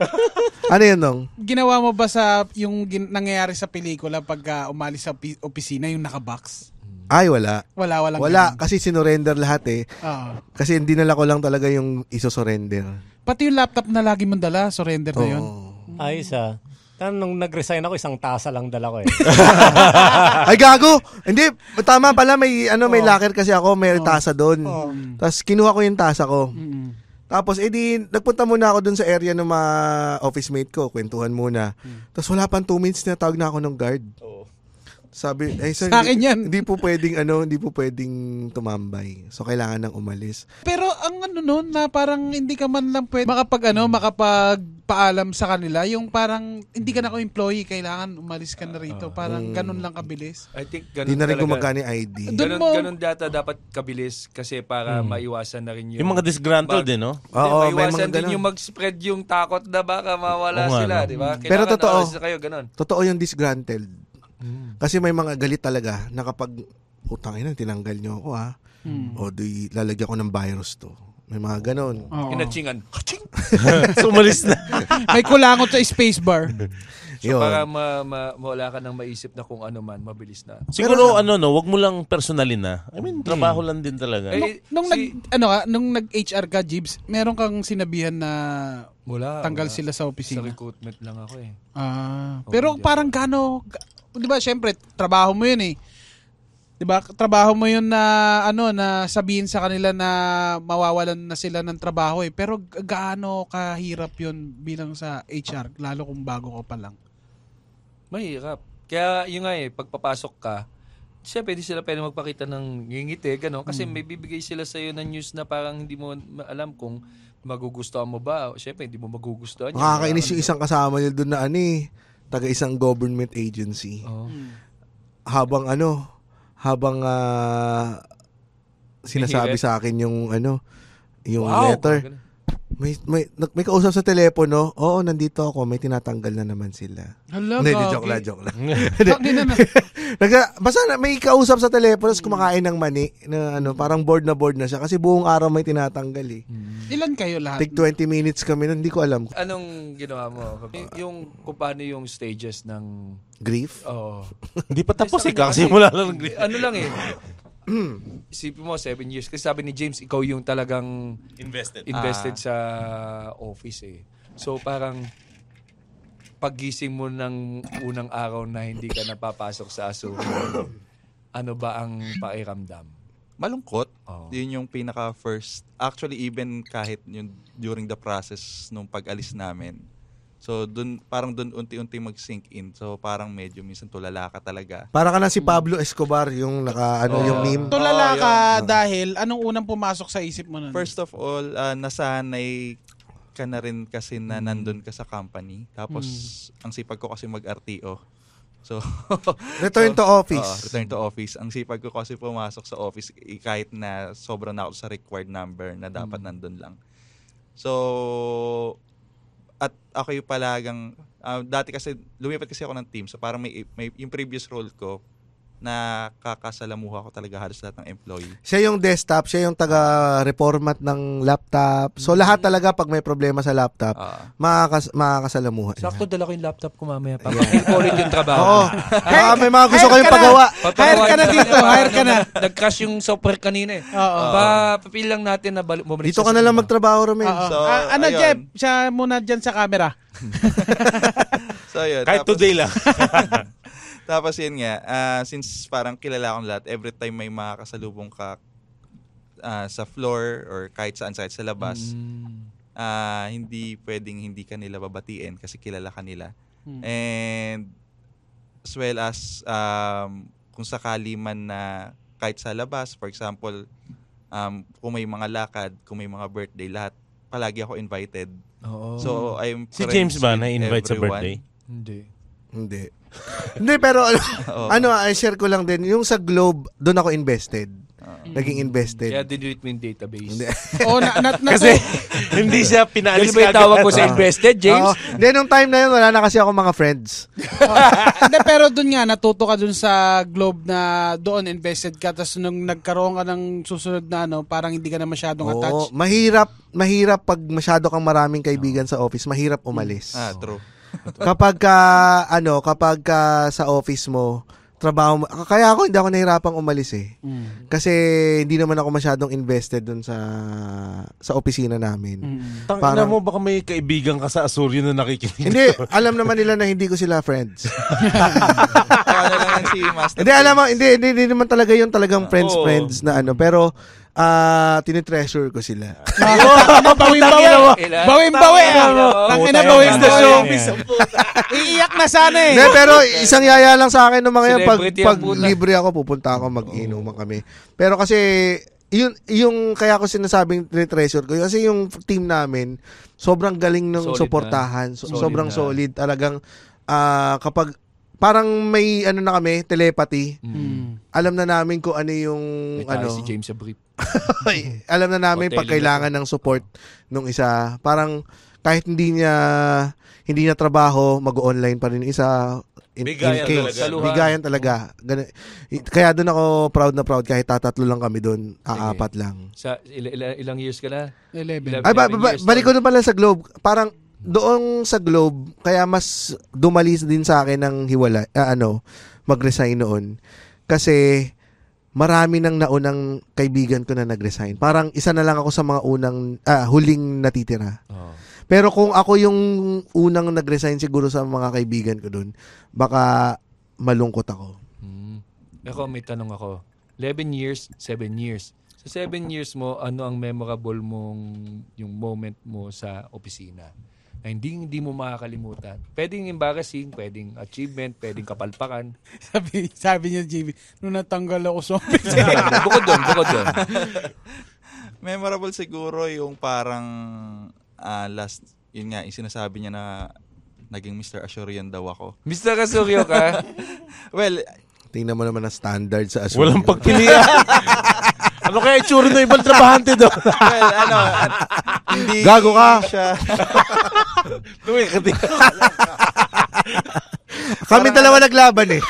Speaker 1: ano yun, nung?
Speaker 5: Ginawa mo ba sa yung gin- nangyayari sa pelikula pag ah, umalis sa opi- opisina yung nakabox?
Speaker 1: Ay, wala.
Speaker 5: Wala, walang
Speaker 1: Wala,
Speaker 5: ganun.
Speaker 1: kasi sinurrender lahat eh.
Speaker 5: Oo.
Speaker 1: Kasi hindi nala ko lang talaga yung isosurrender.
Speaker 5: Pati yung laptop na lagi mong dala, surrender na yun.
Speaker 1: Oo.
Speaker 6: Ayos ah. Tan nung nag-resign ako, isang tasa lang dala ko eh.
Speaker 1: Ay, gago! Hindi, tama pala, may, ano, may locker kasi ako, may tasa doon. Tapos kinuha ko yung tasa ko.
Speaker 5: Mm-mm.
Speaker 1: Tapos, edi, nagpunta muna ako doon sa area ng mga office mate ko, kwentuhan muna. Tapos wala pang two minutes na tawag na ako ng guard. Sabi, eh sir,
Speaker 5: Sa akin yan.
Speaker 1: hindi po pwedeng, ano, hindi po pwedeng tumambay. So, kailangan nang umalis.
Speaker 5: Pero ang ano nun, na parang hindi ka man lang pwede makapag ano, makapagpaalam sa kanila, yung parang hindi ka na ko employee, kailangan umalis ka na rito. Parang ganun lang kabilis.
Speaker 2: I think ganun
Speaker 1: Hindi na rin
Speaker 2: talaga.
Speaker 1: gumagana yung ID.
Speaker 5: Doon
Speaker 2: Ganun,
Speaker 5: mo-
Speaker 2: ganun data dapat kabilis kasi para maiwasan na rin yung...
Speaker 3: Yung mga disgruntled eh, no?
Speaker 2: Hindi,
Speaker 1: Oo, may
Speaker 2: maiwasan
Speaker 1: mga
Speaker 2: din
Speaker 1: ganun.
Speaker 2: yung mag-spread yung takot na baka mawala
Speaker 3: Oo nga,
Speaker 2: sila,
Speaker 3: no?
Speaker 2: di ba?
Speaker 1: Pero
Speaker 2: Kailangan
Speaker 1: totoo.
Speaker 2: naalis na kayo, ganun.
Speaker 1: Totoo yung disgruntled. Kasi may mga galit talaga na kapag, utang ina, tinanggal nyo ako ha. O di, lalagyan ko ng virus to. May mga ganon.
Speaker 5: Oo.
Speaker 2: Kinatsingan.
Speaker 3: Sumalis na.
Speaker 5: May kulangot sa spacebar.
Speaker 2: So
Speaker 1: Yun.
Speaker 2: para ma, ma, wala ka nang maisip na kung ano man, mabilis na.
Speaker 3: Siguro, ano, no, wag mo lang personalin na. I mean, trabaho lang din talaga.
Speaker 2: Eh,
Speaker 5: Nung
Speaker 2: si-
Speaker 5: nag ano ka, nung nag-HR ka, Jibs, meron kang sinabihan na
Speaker 2: Wala.
Speaker 5: tanggal
Speaker 2: wala.
Speaker 5: sila sa
Speaker 2: Sa
Speaker 5: opisina.
Speaker 2: recruitment lang ako eh.
Speaker 5: Ah,
Speaker 2: Oo,
Speaker 5: pero parang gano, ga- 'di ba? Syempre, trabaho mo 'yun eh. 'Di ba? Trabaho mo 'yun na ano na sabihin sa kanila na mawawalan na sila ng trabaho eh. Pero gaano kahirap 'yun bilang sa HR lalo kung bago ka pa lang.
Speaker 2: Mahirap. Kaya yun nga eh, pagpapasok ka, Siyempre, hindi sila pwede magpakita ng ngingiti, gano'n. Kasi may bibigay sila sa'yo ng news na parang hindi mo alam kung magugustuhan mo ba. Siyempre, hindi mo magugustuhan.
Speaker 1: Makakainis yung isang kasama niya doon na ano eh, taga isang government agency.
Speaker 2: Oo.
Speaker 1: Habang ano, habang ah, sinasabi sa akin yung ano, yung
Speaker 2: Wow,
Speaker 1: letter. May, may, nag- may kausap sa telepono, oo, nandito ako, may tinatanggal na naman sila.
Speaker 5: Hala,
Speaker 1: Hindi,
Speaker 5: gagi.
Speaker 1: joke lang, joke lang.
Speaker 5: Tangina na.
Speaker 1: Nagsa, basta na, may kausap sa telepono, tapos kumakain ng mani, na ano, parang bored na bored na siya. Kasi buong araw may tinatanggal eh.
Speaker 5: Ilan kayo lahat?
Speaker 1: Tig 20 minutes kami nun, hindi ko alam.
Speaker 2: Anong ginawa mo? Y- yung kung paano yung stages ng...
Speaker 1: Grief?
Speaker 2: Oh,
Speaker 3: Hindi pa tapos eh, kasi
Speaker 2: kasi-
Speaker 3: mula lang ng
Speaker 2: ano lang eh. Isipin mo, seven years. Kasi sabi ni James, ikaw yung talagang
Speaker 3: invested.
Speaker 2: invested sa office eh. So parang paggising mo ng unang araw na hindi ka napapasok sa Azure, ano ba ang pakiramdam?
Speaker 9: Malungkot.
Speaker 2: Oh.
Speaker 9: Yun yung pinaka first. Actually, even kahit yung during the process nung pag-alis namin. So, dun, parang dun unti-unti mag-sink in. So, parang medyo minsan tulala ka talaga.
Speaker 1: Para ka na si Pablo Escobar, yung naka, ano,
Speaker 2: Oo.
Speaker 1: yung meme.
Speaker 5: Tulala
Speaker 9: Oo,
Speaker 5: ka
Speaker 1: yun.
Speaker 5: dahil anong unang pumasok sa isip mo nun?
Speaker 9: First of all, ah, nasanay ka na rin kasi na nandun ka sa company. Tapos, ang sipag ko kasi mag-RTO. So,
Speaker 1: Return to
Speaker 9: Oo,
Speaker 1: office.
Speaker 9: return to office. Ang sipag ko kasi pumasok sa office eh, kahit na sobrang na ako sa required number na dapat
Speaker 1: Mm.
Speaker 9: nandun lang. So, ako yung palagang, ah, dati kasi, lumipat kasi ako ng team. So, parang may, may yung previous role ko, na kakasalamuha ko talaga halos lahat ng employee.
Speaker 1: Siya yung desktop, siya yung taga-reformat ng laptop. So lahat talaga pag may problema sa laptop,
Speaker 9: Ah,
Speaker 1: makakas makakasalamuha.
Speaker 2: Sakto dala ko yung laptop ko mamaya. Papakil ko ulit yung trabaho.
Speaker 1: Oo. Baka may mga gusto kayong pagawa.
Speaker 5: Hire ka na dito, hire ka na.
Speaker 2: Nag-crash yung software kanina eh.
Speaker 5: Oo.
Speaker 2: Ba, papil lang natin na balik, bumalik
Speaker 1: Dito
Speaker 2: sa
Speaker 1: ka na lang magtrabaho, Romel.
Speaker 9: So,
Speaker 5: Ah, ano,
Speaker 9: ayun.
Speaker 5: Jeff? Siya muna dyan sa camera.
Speaker 9: so, yun.
Speaker 3: Kahit
Speaker 9: Tapos-
Speaker 3: today lang.
Speaker 9: Tapos yun nga, ah, since parang kilala akong lahat, every time may makakasalubong ka ah, sa floor or kahit saan saan sa labas,
Speaker 2: Mm.
Speaker 9: ah, hindi pwedeng hindi ka nila babatiin kasi kilala ka nila.
Speaker 5: Hmm.
Speaker 9: And as well as um, kung sakali man na kahit sa labas, for example, um, kung may mga lakad, kung may mga birthday, lahat, palagi ako invited.
Speaker 2: Oo.
Speaker 9: So, I'm
Speaker 3: Si James ba na-invite sa
Speaker 9: everyone.
Speaker 3: birthday?
Speaker 2: Hindi.
Speaker 1: Hindi. Hindi, pero ano,
Speaker 9: Oo.
Speaker 1: ano, I share ko lang din, yung sa Globe, doon ako invested.
Speaker 9: Oo.
Speaker 1: Naging invested.
Speaker 2: Kaya didelete mo yung database.
Speaker 1: Hindi.
Speaker 5: Oo, na, na, na,
Speaker 3: Kasi hindi siya pinaalis
Speaker 2: yung tawag mo sa invested, James?
Speaker 1: Hindi, nung time na yun, wala na kasi ako mga friends.
Speaker 5: Hindi, pero doon nga, natuto ka doon sa Globe na doon invested ka. Tapos nung nagkaroon ka ng susunod na ano, parang hindi ka na masyadong
Speaker 1: Oo,
Speaker 5: attached.
Speaker 1: mahirap, mahirap pag masyado kang maraming kaibigan sa office, mahirap umalis.
Speaker 9: Ah, true.
Speaker 1: Kapag ka, ano, kapag ka sa office mo, trabaho mo, kaya ako hindi ako nahirapang umalis eh.
Speaker 5: Mm.
Speaker 1: Kasi hindi naman ako masyadong invested dun sa sa opisina namin.
Speaker 5: Mm.
Speaker 3: Tangina
Speaker 1: Parang-
Speaker 3: mo, baka may kaibigan ka sa Asuryo na nakikinig.
Speaker 1: Hindi, alam naman nila na hindi ko sila friends.
Speaker 9: Na lang si Master.
Speaker 1: hindi, alam mo, hindi, hindi, hindi naman talaga yung talagang friends
Speaker 3: Oo.
Speaker 1: friends na ano, pero ah tinitreasure ko sila.
Speaker 5: Bawin-bawi.
Speaker 2: Ilan?
Speaker 5: Bawin-bawi. Tangina,
Speaker 2: Puta,
Speaker 5: bawin-bawi.
Speaker 2: yan.
Speaker 5: Iiyak na sana eh.
Speaker 1: Hindi, pero isang yaya lang sa akin ng mga yan. Pag, pag libre ako, pupunta ako, mag-inuman kami. Pero kasi, yun, yung kaya ko sinasabing treasure ko, kasi yung team namin, sobrang galing ng
Speaker 2: Solid
Speaker 1: suportahan. So-
Speaker 2: Solid
Speaker 1: sobrang
Speaker 2: na.
Speaker 1: solid. Talagang, ah, kapag, parang may, ano na kami, telepathy.
Speaker 2: Mm.
Speaker 1: Alam na namin kung ano yung,
Speaker 2: May
Speaker 1: ano,
Speaker 2: si James sa brief.
Speaker 1: alam na namin
Speaker 2: Hotel
Speaker 1: pag kailangan ng support nung isa. Parang, kahit hindi niya, hindi niya trabaho, mag-online pa rin yung isa. In,
Speaker 3: Bigayan
Speaker 1: in case.
Speaker 3: talaga.
Speaker 1: Bigayan talaga. Kaya doon ako proud na proud kahit tatatlo lang kami doon, aapat lang.
Speaker 2: Sa il- il- ilang years ka na?
Speaker 5: 11.
Speaker 1: Ay, ba,
Speaker 2: 11
Speaker 1: ba, balik ko
Speaker 2: na.
Speaker 1: pala sa Globe. Parang doon sa Globe, kaya mas dumalis din sa akin ng hiwala, ah, ano, mag-resign noon. Kasi marami nang naunang kaibigan ko na nag-resign. Parang isa na lang ako sa mga unang, ah, huling natitira.
Speaker 2: Oo.
Speaker 1: Pero kung ako yung unang nag-resign siguro sa mga kaibigan ko doon, baka malungkot ako.
Speaker 2: Mm. Ako, may tanong ako. 11 years, 7 years. Sa 7 years mo, ano ang memorable mong yung moment mo sa opisina? Na hindi hindi mo makakalimutan. Pwedeng embarrassing, pwedeng achievement, pwedeng kapalpakan.
Speaker 5: Sabi, sabi niya, JB, nung natanggal ako sa office.
Speaker 2: bukod doon, bukod doon.
Speaker 9: Memorable siguro yung parang ah, last, yun nga, yung sinasabi niya na naging Mr. Asurian daw ako.
Speaker 2: Mr. Kasurio ka,
Speaker 9: Well,
Speaker 1: Tingnan mo naman ang standard sa Azul.
Speaker 3: Walang pagpilian. Ano kaya itsura ng ibang trabahante doon?
Speaker 9: well, ano, at- hindi
Speaker 1: Gago ka.
Speaker 9: siya,
Speaker 3: Tuwi ka din.
Speaker 1: Kami dalawa naglaban eh.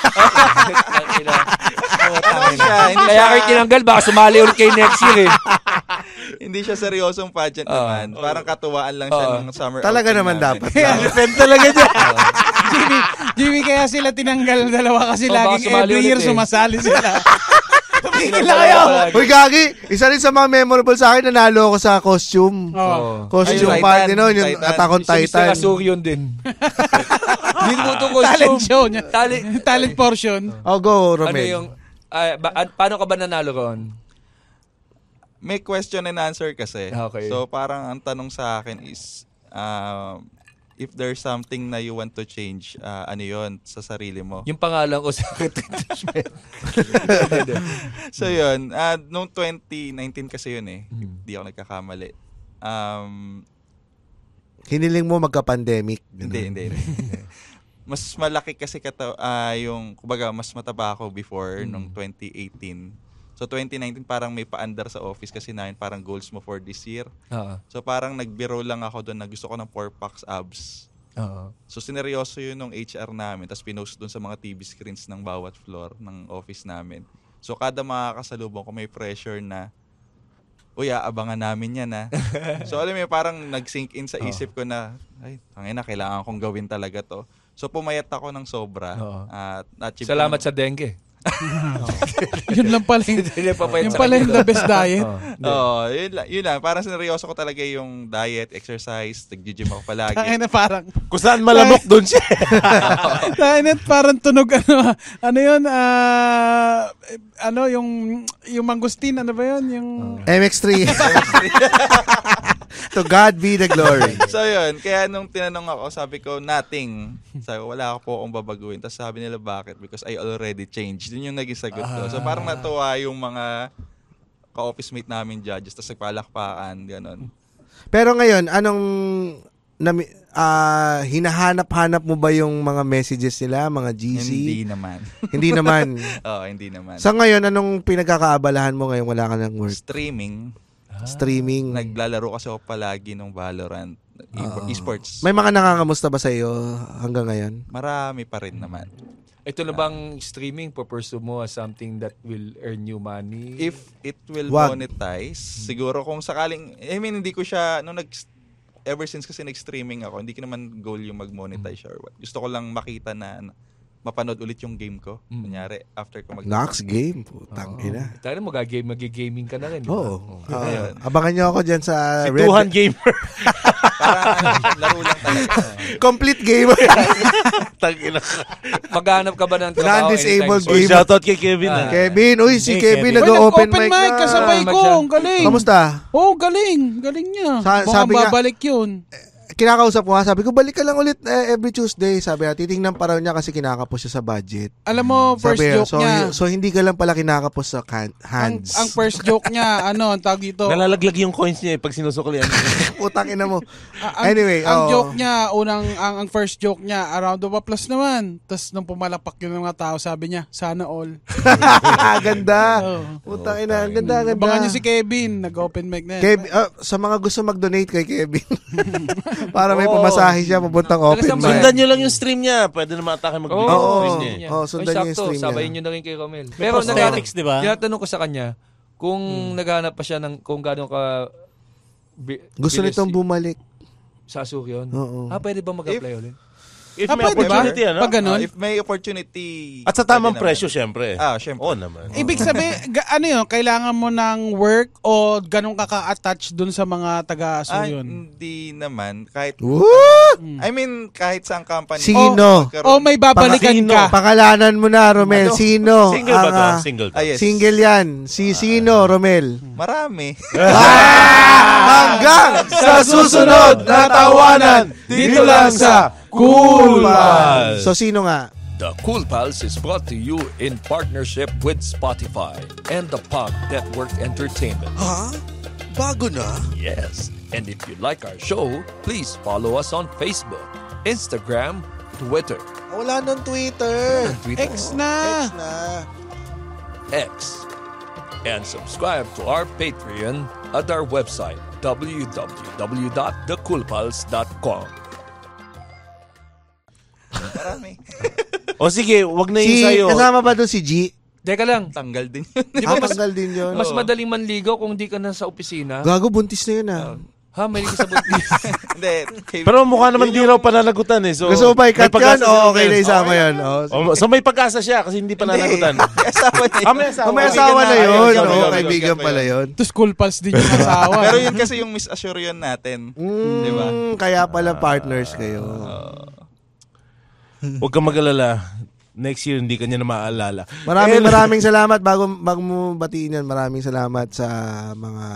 Speaker 9: ano siya, hindi
Speaker 2: Kaya
Speaker 9: siya,
Speaker 2: kayo tinanggal, baka sumali ulit kayo next year eh.
Speaker 9: hindi siya seryosong pageant
Speaker 2: Oo.
Speaker 9: naman. Parang katuwaan lang siya
Speaker 2: Oo.
Speaker 9: ng summer
Speaker 1: Talaga
Speaker 9: outing
Speaker 1: naman
Speaker 9: namin.
Speaker 1: dapat.
Speaker 3: Defend talaga dyan.
Speaker 5: Jimmy, Jimmy, kaya sila tinanggal dalawa kasi
Speaker 2: Oh, baka
Speaker 5: laging
Speaker 2: sumali
Speaker 5: every
Speaker 2: ulit
Speaker 5: year
Speaker 2: eh.
Speaker 5: sumasali sila. Tumigil na kayo!
Speaker 1: Uy, Gagi, isa rin sa mga memorable sa akin, nanalo ako sa costume.
Speaker 5: Oh.
Speaker 1: Costume
Speaker 9: Ayun,
Speaker 1: party
Speaker 9: Titan,
Speaker 1: noon, yung
Speaker 9: Titan.
Speaker 1: Attack on
Speaker 2: Si Mr.
Speaker 1: Titan.
Speaker 2: Kasurion din. Hindi mo ito
Speaker 5: Talent
Speaker 2: costume.
Speaker 5: show niya.
Speaker 2: Tali,
Speaker 5: Talent portion.
Speaker 1: Oh, go,
Speaker 2: ano
Speaker 1: Romel.
Speaker 2: yung, ah, ba, an- paano ka ba nanalo ron?
Speaker 9: May question and answer kasi.
Speaker 2: Okay.
Speaker 9: So parang ang tanong sa akin is, um, if there's something na you want to change, ah, ano yon sa sarili mo?
Speaker 2: Yung pangalan ko sa retrenchment.
Speaker 9: So yun, ah, noong 2019 kasi yun eh.
Speaker 2: Hmm.
Speaker 9: Hindi ako nagkakamali. Um,
Speaker 1: Hiniling mo magka-pandemic.
Speaker 9: Hindi, hindi. hindi. mas malaki kasi kata ah, yung kumbaga mas mataba ako before
Speaker 2: Mm.
Speaker 9: nung 2018. So 2019 parang may paandar sa office kasi namin parang goals mo for this year.
Speaker 2: Oo.
Speaker 9: So parang nagbiro lang ako doon na gusto ko ng 4 packs abs.
Speaker 2: Oo.
Speaker 9: So sineryoso yun ng HR namin tapos pinost doon sa mga TV screens ng bawat floor ng office namin. So kada makakasalubong ko may pressure na Uy, aabangan namin yan ha. so alam mo parang nag-sink in sa isip ko na, ay, tangina, kailangan kong gawin talaga to. So pumayat ako ng sobra.
Speaker 2: Oo.
Speaker 9: At ko
Speaker 2: Salamat
Speaker 9: ng-
Speaker 2: sa dengue.
Speaker 5: Yun lang pala yung, yun pala yung the best diet.
Speaker 2: Oo.
Speaker 9: Oo, yun, lang, yun lang. Parang sineryoso ko talaga yung diet, exercise, nag-gym ako palagi.
Speaker 5: Ay na parang,
Speaker 3: Kung saan malamok, doon siya.
Speaker 5: ay na parang tunog ano, ano yun, ah, eh, ano yung, yung mangustin, ano ba yun? Yung,
Speaker 1: MX3. to God be the glory.
Speaker 9: so yun, kaya nung tinanong ako, sabi ko, nothing. Sabi ko, wala po akong babaguhin. Tapos sabi nila, bakit? Because I already changed. Yun yung naging sagot ko. So parang natuwa yung mga ka-office mate namin judges, tapos nagpalakpakan, gano'n.
Speaker 1: Pero ngayon, anong nami, ah, hinahanap-hanap mo ba yung mga messages nila, mga GC?
Speaker 9: Hindi naman.
Speaker 1: Hindi naman.
Speaker 9: Oo, hindi naman.
Speaker 1: Sa ngayon, anong pinagkakaabalahan mo ngayon wala ka ng work?
Speaker 9: Streaming,
Speaker 1: Streaming.
Speaker 9: naglalaro kasi ako palagi ng Valorant, e-
Speaker 1: Oo.
Speaker 9: esports.
Speaker 1: May mga nangangamusta ba sa iyo hanggang ngayon?
Speaker 9: Marami pa rin naman.
Speaker 2: Ito na bang streaming pupursue mo as something that will earn you money?
Speaker 9: If it will
Speaker 1: Wag.
Speaker 9: monetize, siguro kung sakaling, I mean, hindi ko siya, nung nag, ever since kasi nag-streaming ako, hindi ko naman goal yung mag-monetize siya or what. Gusto ko lang makita na mapanood ulit yung game ko.
Speaker 2: Mm.
Speaker 9: Kunyari, after ko mag-
Speaker 1: Next game. Putang ina.
Speaker 2: Tayo na mag-game, mag-gaming ka na rin.
Speaker 1: Oo. Ah,
Speaker 9: Ayun.
Speaker 1: abangan nyo ako dyan sa
Speaker 3: si
Speaker 1: Red
Speaker 3: Tuhan Gamer.
Speaker 9: Parang laro lang talaga.
Speaker 1: Complete gamer.
Speaker 3: Tangina.
Speaker 2: Maghanap ka ba ng trabaho
Speaker 1: Non-disabled
Speaker 2: anytime soon?
Speaker 1: game.
Speaker 3: Shoutout kay Kevin.
Speaker 2: Ah.
Speaker 3: ah.
Speaker 1: Kevin, uy, si
Speaker 6: Hey,
Speaker 1: Kevin,
Speaker 6: Kevin.
Speaker 1: nag-open
Speaker 5: open
Speaker 1: mic,
Speaker 5: mic
Speaker 1: na.
Speaker 5: kasabay
Speaker 2: Ah,
Speaker 5: ko, ang galing.
Speaker 1: Kamusta?
Speaker 5: Oh, galing. Galing niya.
Speaker 1: Sa-
Speaker 5: Mukhang babalik yun.
Speaker 1: Kinakausap ko nga, sabi ko, balik ka lang ulit eh, every Tuesday. Sabi niya, titingnan pa raw niya kasi kinakapos siya sa budget.
Speaker 5: Alam mo, first
Speaker 1: Sabi,
Speaker 5: joke
Speaker 1: so,
Speaker 5: niya.
Speaker 1: so, hindi ka lang pala kinakapos sa can-
Speaker 5: Ang,
Speaker 1: hands.
Speaker 5: ang first joke niya, ano, ang tawag dito.
Speaker 3: Nalalaglag yung coins niya eh, pag sinusuklian.
Speaker 1: Putang ina mo.
Speaker 5: Ang,
Speaker 1: Anyway,
Speaker 5: ang
Speaker 1: oo.
Speaker 5: joke niya, unang ang, ang first joke niya, around of applause naman. Tapos nung pumalapak yun ng mga tao, sabi niya, sana all.
Speaker 1: ganda.
Speaker 5: Oh.
Speaker 1: Putang ina, ang ganda, ang ganda.
Speaker 5: Abangan niyo si Kevin, nag-open mic na yan.
Speaker 1: Kevin, ah, sa mga gusto mag-donate kay Kevin. Para may pamasahe siya papuntang open
Speaker 2: Taga-
Speaker 1: mic.
Speaker 3: Sundan nyo lang yung stream niya. Pwede naman atake mag
Speaker 2: Oo,
Speaker 1: Oo.
Speaker 3: stream niya. eh.
Speaker 1: Oo, sundan
Speaker 2: Oy,
Speaker 1: niyo yung stream niya.
Speaker 2: sabayin nyo na rin kay Romel. Pero naghanap,
Speaker 6: prosthetics, di ba?
Speaker 2: tinatanong ko sa kanya, kung naghanap pa siya ng kung gaano ka bi-
Speaker 1: Gusto
Speaker 2: bilis
Speaker 1: nitong bumalik.
Speaker 2: sa Asuryon.
Speaker 1: Oo.
Speaker 2: Ah, pwede ba mag-apply ulit?
Speaker 3: If
Speaker 5: Ah,
Speaker 3: may
Speaker 5: pwede ba?
Speaker 3: opportunity, ano?
Speaker 5: Pag ganun?
Speaker 9: Ah, if may opportunity.
Speaker 3: At sa tamang
Speaker 9: pwede naman.
Speaker 3: presyo, syempre.
Speaker 9: Ah, syempre.
Speaker 3: Oo naman.
Speaker 5: Ibig sabihin, ga- ano yun, kailangan mo ng work o ganun ka ka-attach dun sa mga
Speaker 9: Ah,
Speaker 5: taga-Asuryon?
Speaker 9: hindi naman. Kahit,
Speaker 1: What?
Speaker 9: I mean, kahit sa company.
Speaker 1: Sino?
Speaker 9: magkaroon-
Speaker 5: O may babalikan
Speaker 1: Sino?
Speaker 5: ka?
Speaker 1: Pangalanan mo na, Romel.
Speaker 9: Ano?
Speaker 1: Sino?
Speaker 3: Single ba
Speaker 1: ang,
Speaker 3: to?
Speaker 1: ah,
Speaker 3: Single to.
Speaker 9: Ah, yes.
Speaker 1: Single yan. Si sino, Romel?
Speaker 9: Marami.
Speaker 1: Hanggang sa susunod na tawanan dito lang sa Cool Pals. So sino nga?
Speaker 10: The Cool Pals is brought to you in partnership with Spotify and the Pod Network Entertainment.
Speaker 1: Ha? Bago na?
Speaker 10: Yes. And if you like our show, please follow us on Facebook, Instagram, Twitter,
Speaker 1: Wala nang Twitter.
Speaker 10: Twitter,
Speaker 5: X oh. na.
Speaker 1: X na.
Speaker 10: X, and subscribe to our Patreon at our website www.thecoolpals.com.
Speaker 9: Marami.
Speaker 3: O sige, wag na yung
Speaker 1: Si,
Speaker 3: sa'yo.
Speaker 1: kasama ba doon si G?
Speaker 2: Teka lang,
Speaker 9: Tanggal din yun.
Speaker 2: di ba
Speaker 1: Ah,
Speaker 2: mas,
Speaker 1: tanggal din yun.
Speaker 2: mas madaling manligaw kung di ka na sa opisina?
Speaker 1: Gago, buntis na yun ah.
Speaker 2: Ha, may ka sa buntis.
Speaker 9: Hindi.
Speaker 3: Pero mukha naman di raw pananagutan eh. So,
Speaker 1: Gusto mo ba
Speaker 3: pag-asa
Speaker 1: yan? O okay na isama yan? Oh,
Speaker 3: O, so may pag-asa siya kasi hindi pananagutan.
Speaker 9: May asawa na yun.
Speaker 3: ah, may asawa.
Speaker 1: Oh, may asawa na yun.
Speaker 9: na-
Speaker 1: Oh,
Speaker 9: kaibigan,
Speaker 1: pala yun.
Speaker 5: Tapos cool pals din yung asawa.
Speaker 9: Pero yun kasi yung misassure yun natin. Di ba?
Speaker 1: Mm, kaya pala partners kayo.
Speaker 3: Huwag kang mag-alala. Next year, hindi ka niya na maaalala.
Speaker 1: Maraming
Speaker 3: And-
Speaker 1: maraming salamat bago bago mo batiin yan. Maraming salamat sa mga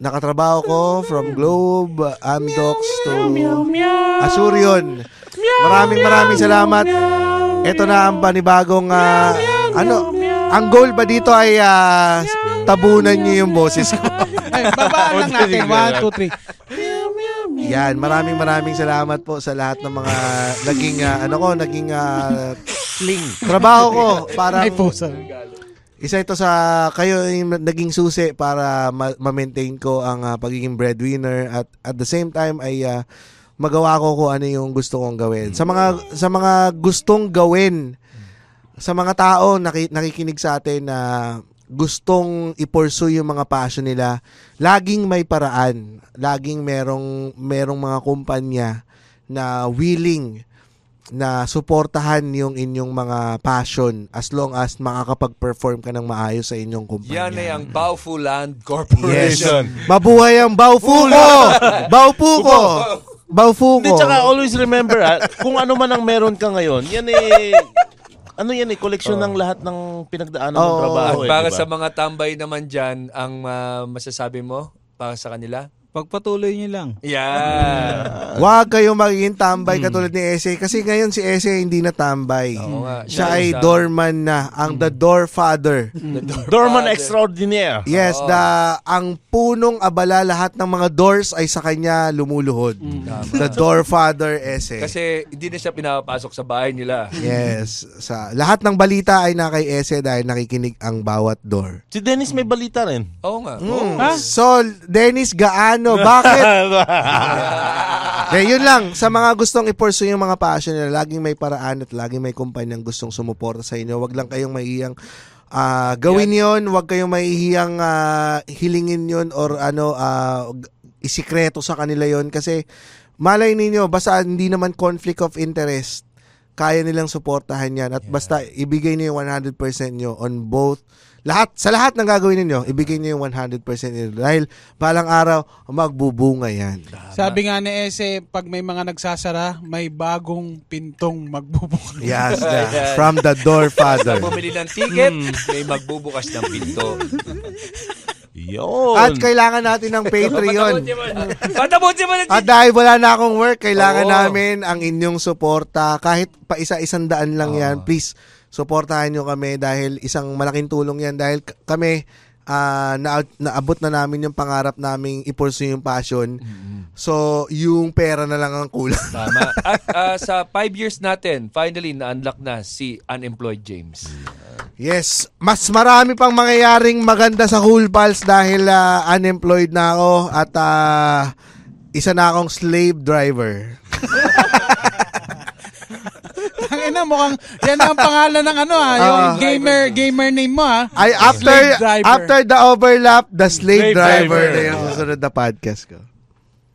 Speaker 1: nakatrabaho ko from Globe, Amdocs to Asurion. Maraming maraming salamat. Ito na ang panibagong ah, ano, ang goal ba dito ay ah, tabunan niyo yung boses ko.
Speaker 5: Ay, babaan lang natin. One, two, three.
Speaker 1: Yan, maraming maraming salamat po sa lahat ng mga naging ah, ano ko, naging uh, trabaho ko para
Speaker 5: Ay, pusa.
Speaker 1: isa ito sa kayo yung naging susi para ma- ma-maintain ko ang ah, pagiging breadwinner at at the same time ay ah, magawa ko kung ano yung gusto kong gawin. Sa mga sa mga gustong gawin sa mga tao naki, nakikinig sa atin na gustong i-pursue yung mga passion nila, laging may paraan. Laging merong merong mga kumpanya na willing na suportahan yung inyong mga passion as long as makakapag-perform ka ng maayos sa inyong kumpanya.
Speaker 10: Yan ay ang Baofu Land Corporation.
Speaker 1: Mabuhay ang Baufuko! Baufuko! Baufuko!
Speaker 3: Hindi, tsaka always remember, ah, kung ano man ang meron ka ngayon, yan eh, ano yan eh, koleksyon ng lahat ng pinagdaanan ng
Speaker 1: Oo.
Speaker 3: trabaho.
Speaker 10: At
Speaker 3: Eh,
Speaker 10: para
Speaker 3: diba?
Speaker 10: sa mga tambay naman dyan, ang ah, masasabi mo para sa kanila?
Speaker 7: Pagpatuloy niyo lang.
Speaker 10: Yan.
Speaker 1: Huwag kayong magiging tambay katulad ni Ese. Kasi ngayon si Ese hindi na tambay.
Speaker 10: Oo nga.
Speaker 1: Siya ay doorman na. Ang the door father.
Speaker 3: Dorman Extraordinaire.
Speaker 1: Yes, the, ang punong abala lahat ng mga doors ay sa kanya lumuluhod. The door father Ese.
Speaker 10: Kasi hindi na siya pinapasok sa bahay nila.
Speaker 1: Yes. Sa, lahat ng balita ay na kay Ese dahil nakikinig ang bawat door.
Speaker 3: Si Dennis may balita rin.
Speaker 10: Oo nga.
Speaker 1: Mm. So, Dennis Gaano, bakit? Eh, yun lang. Sa mga gustong i-pursue yung mga passion nila, laging may paraan at laging may kumpanyang gustong sumuporta sa inyo. Huwag lang kayong maihiyang ah, gawin yon Huwag kayong mahihiyang ah, hilingin yon or ano, g- isikreto sa kanila yon Kasi malay ninyo, basta hindi naman conflict of interest, kaya nilang suportahan yan. At basta ibigay niyo yung 100% nyo on both lahat, sa lahat ng gagawin ninyo, ibigay niyo yung 100% niyo. Dahil balang araw, magbubunga yan.
Speaker 5: Sabi nga ni Ese, pag may mga nagsasara, may bagong pintong magbubukas.
Speaker 1: Yes, the- from the door father.
Speaker 10: Bumili ng ticket, may magbubukas ng pinto.
Speaker 3: Yun.
Speaker 1: At kailangan natin ng Patreon.
Speaker 10: Patabuti mo
Speaker 1: At dahil wala na akong work, kailangan
Speaker 10: Oo.
Speaker 1: namin ang inyong suporta. Kahit pa isa-isang daan lang yan, please, suportahan nyo kami dahil isang malaking tulong yan. Dahil k- kami, ah, na, naabot na namin yung pangarap naming i-pursue yung passion. So, yung pera na lang ang kulang.
Speaker 10: Tama. At ah, sa five years natin, finally, na-unlock na si Unemployed James.
Speaker 1: Yes, mas marami pang mangyayaring maganda sa Cool Pals dahil ah, unemployed na ako at ah, isa na akong slave driver.
Speaker 5: Ina, mukhang, yan ang pangalan ng ano ah, yung
Speaker 1: Ah.
Speaker 5: gamer, gamer name mo ah.
Speaker 1: Ay after
Speaker 5: Slave driver.
Speaker 1: after the overlap, the slave,
Speaker 3: Slave
Speaker 1: driver,
Speaker 3: driver.
Speaker 1: na yung susunod na podcast ko.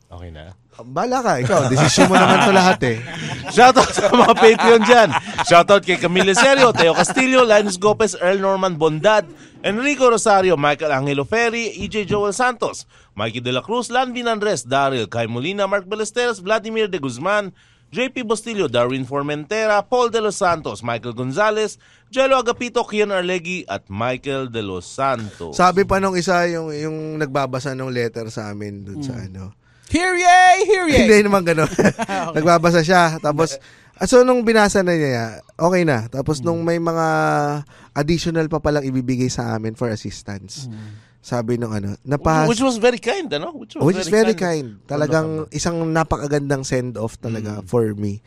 Speaker 3: Okay na.
Speaker 1: Bala ka, ikaw. Desisyon mo naman to lahat eh.
Speaker 3: Shoutout sa mga Patreon dyan. Shoutout kay Camille Serio, Teo Castillo, Linus Gopez, Earl Norman Bondad, Enrico Rosario, Michael Angelo Ferry, EJ Joel Santos, Mikey De La Cruz, Lanvin Andres, Daryl, Kai Molina, Mark Ballesteros, Vladimir De Guzman, JP Bostillo, Darwin Formentera, Paul De Los Santos, Michael Gonzalez, Jello Agapito, Kian Arlegui, at Michael De Los Santos.
Speaker 1: Sabi pa nung isa, yung, yung nagbabasa ng letter sa amin dun sa ano.
Speaker 5: Hear ye, hear ye.
Speaker 1: Hindi naman gano'n. Nagbabasa siya. Tapos, ah, so nung binasa na niya, okay na. Tapos nung may mga additional pa palang ibibigay sa amin for assistance. Sabi nung ano, napa,
Speaker 3: Which was very kind, ano? Which was
Speaker 1: Which is very kind. Talagang isang napakagandang send-off talaga for me.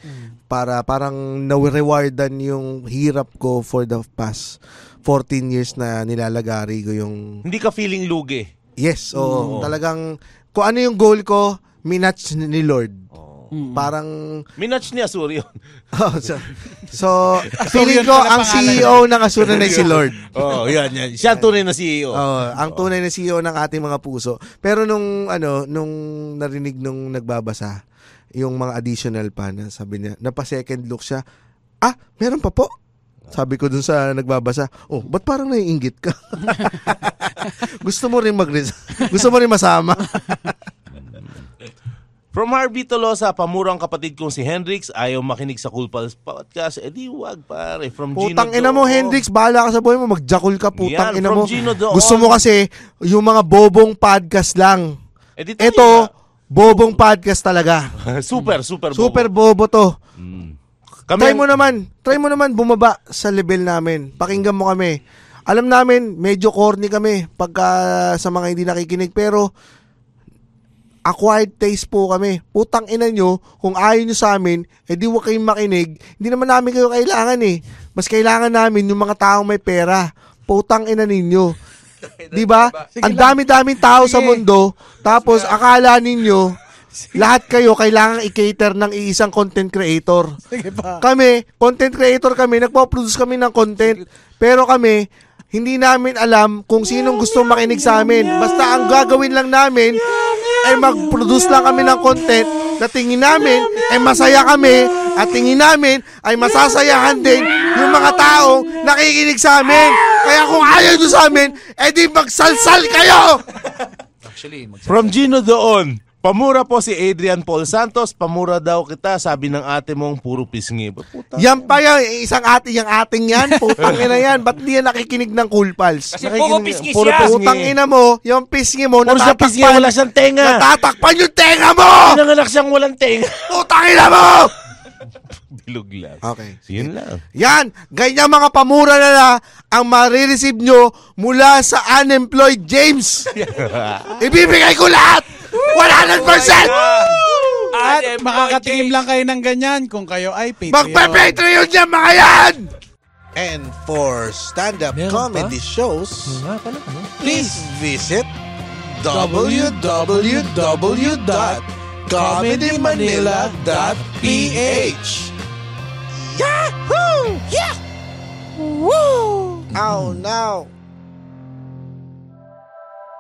Speaker 1: Para parang na-rewardan yung hirap ko for the past 14 years na nilalagari ko yung...
Speaker 3: Hindi ka feeling lugi.
Speaker 1: Yes, oo.
Speaker 3: Oo.
Speaker 1: Talagang, kung ano yung goal ko, minatch ni Lord. Parang,
Speaker 3: Minatch ni Asuri yun.
Speaker 1: oh, so, so feeling ko, ang CEO ng Asura na si Lord.
Speaker 3: Oh, yan, yan. Siya ang tunay na CEO.
Speaker 1: Oh, ang tunay na CEO ng ating mga puso. Pero nung ano, nung narinig nung nagbabasa yung mga additional pa na sabi niya, napa second look siya. Ah, meron pa po. Sabi ko dun sa nagbabasa, oh, ba't parang naiingit ka? Gusto mo rin mag Gusto mo rin masama?
Speaker 3: From Harvey Tolosa, pamurang kapatid kong si Hendrix, ayaw makinig sa Cool Pals Podcast. Eh di wag pare. From
Speaker 1: Putang
Speaker 3: Gino
Speaker 1: ina mo. Hendrix, bahala ka sa buhay mo, magjakul ka, putang
Speaker 3: Yan,
Speaker 1: ina
Speaker 3: from
Speaker 1: mo.
Speaker 3: Gino.
Speaker 1: Gusto mo kasi, yung mga bobong podcast lang.
Speaker 3: Eh, di tayo
Speaker 1: Ito, bobong podcast talaga.
Speaker 3: na. super, super,
Speaker 1: Super
Speaker 3: bobo.
Speaker 1: bobo to.
Speaker 3: Kami,
Speaker 1: try mo naman, try mo naman bumaba sa level namin. Pakinggan mo kami. Alam namin, medyo corny kami pagka sa mga hindi nakikinig, pero acquired taste po kami. Putang ina nyo, kung ayaw nyo sa amin, edi huwag kayong makinig. Hindi naman namin kayo kailangan eh. Mas kailangan namin yung mga taong may pera. Putang ina ninyo. Di ba? Ang dami-daming tao sa mundo, tapos akala ninyo, lahat kayo kailangan i-cater ng iisang content creator.
Speaker 5: Sige pa.
Speaker 1: Kami, content creator kami, nagpo-produce kami ng content. Pero kami, hindi namin alam kung sinong gusto makinig sa amin. Basta ang gagawin lang namin ay mag-produce lang kami ng content na tingin namin ay masaya kami at tingin namin ay masasayahan din yung mga taong nakikinig sa amin. Kaya kung ayaw nyo sa amin, edi magsalsal kayo!
Speaker 2: Actually,
Speaker 3: From Gino doon, pamura po si Adrian Paul Santos, pamura daw kita, sabi ng ate mong puro pisngi. Puta.
Speaker 1: Yan pa yan, isang ate, yung ating yan, putang ina yan. Ba't di yan nakikinig ng Cool Pals?
Speaker 8: Kasi puro pisngi
Speaker 3: puro
Speaker 8: siya.
Speaker 3: pisngi.
Speaker 1: Putang ina mo, yung pisngi mo,
Speaker 3: Puro sa pisngi, wala siyang tenga.
Speaker 1: Natatakpan yung tenga mo!
Speaker 3: Pinanganak siyang walang tenga.
Speaker 1: Putang ina mo!
Speaker 3: Bilog lang.
Speaker 1: Okay.
Speaker 3: Yun lang.
Speaker 1: Yan, ganyan mga pamura na na ang marireceive nyo mula sa unemployed James. Ibibigay ko lahat! 100%!
Speaker 5: At makakatingin lang kayo ng ganyan kung kayo ay Patreon.
Speaker 1: Magpe-Patreon yan mga yan! And for stand-up
Speaker 2: Meron
Speaker 1: comedy shows,
Speaker 2: nga pala, ano?
Speaker 1: please visit www.comedymanila.ph Yahoo! Yeah! Woo! Oh no!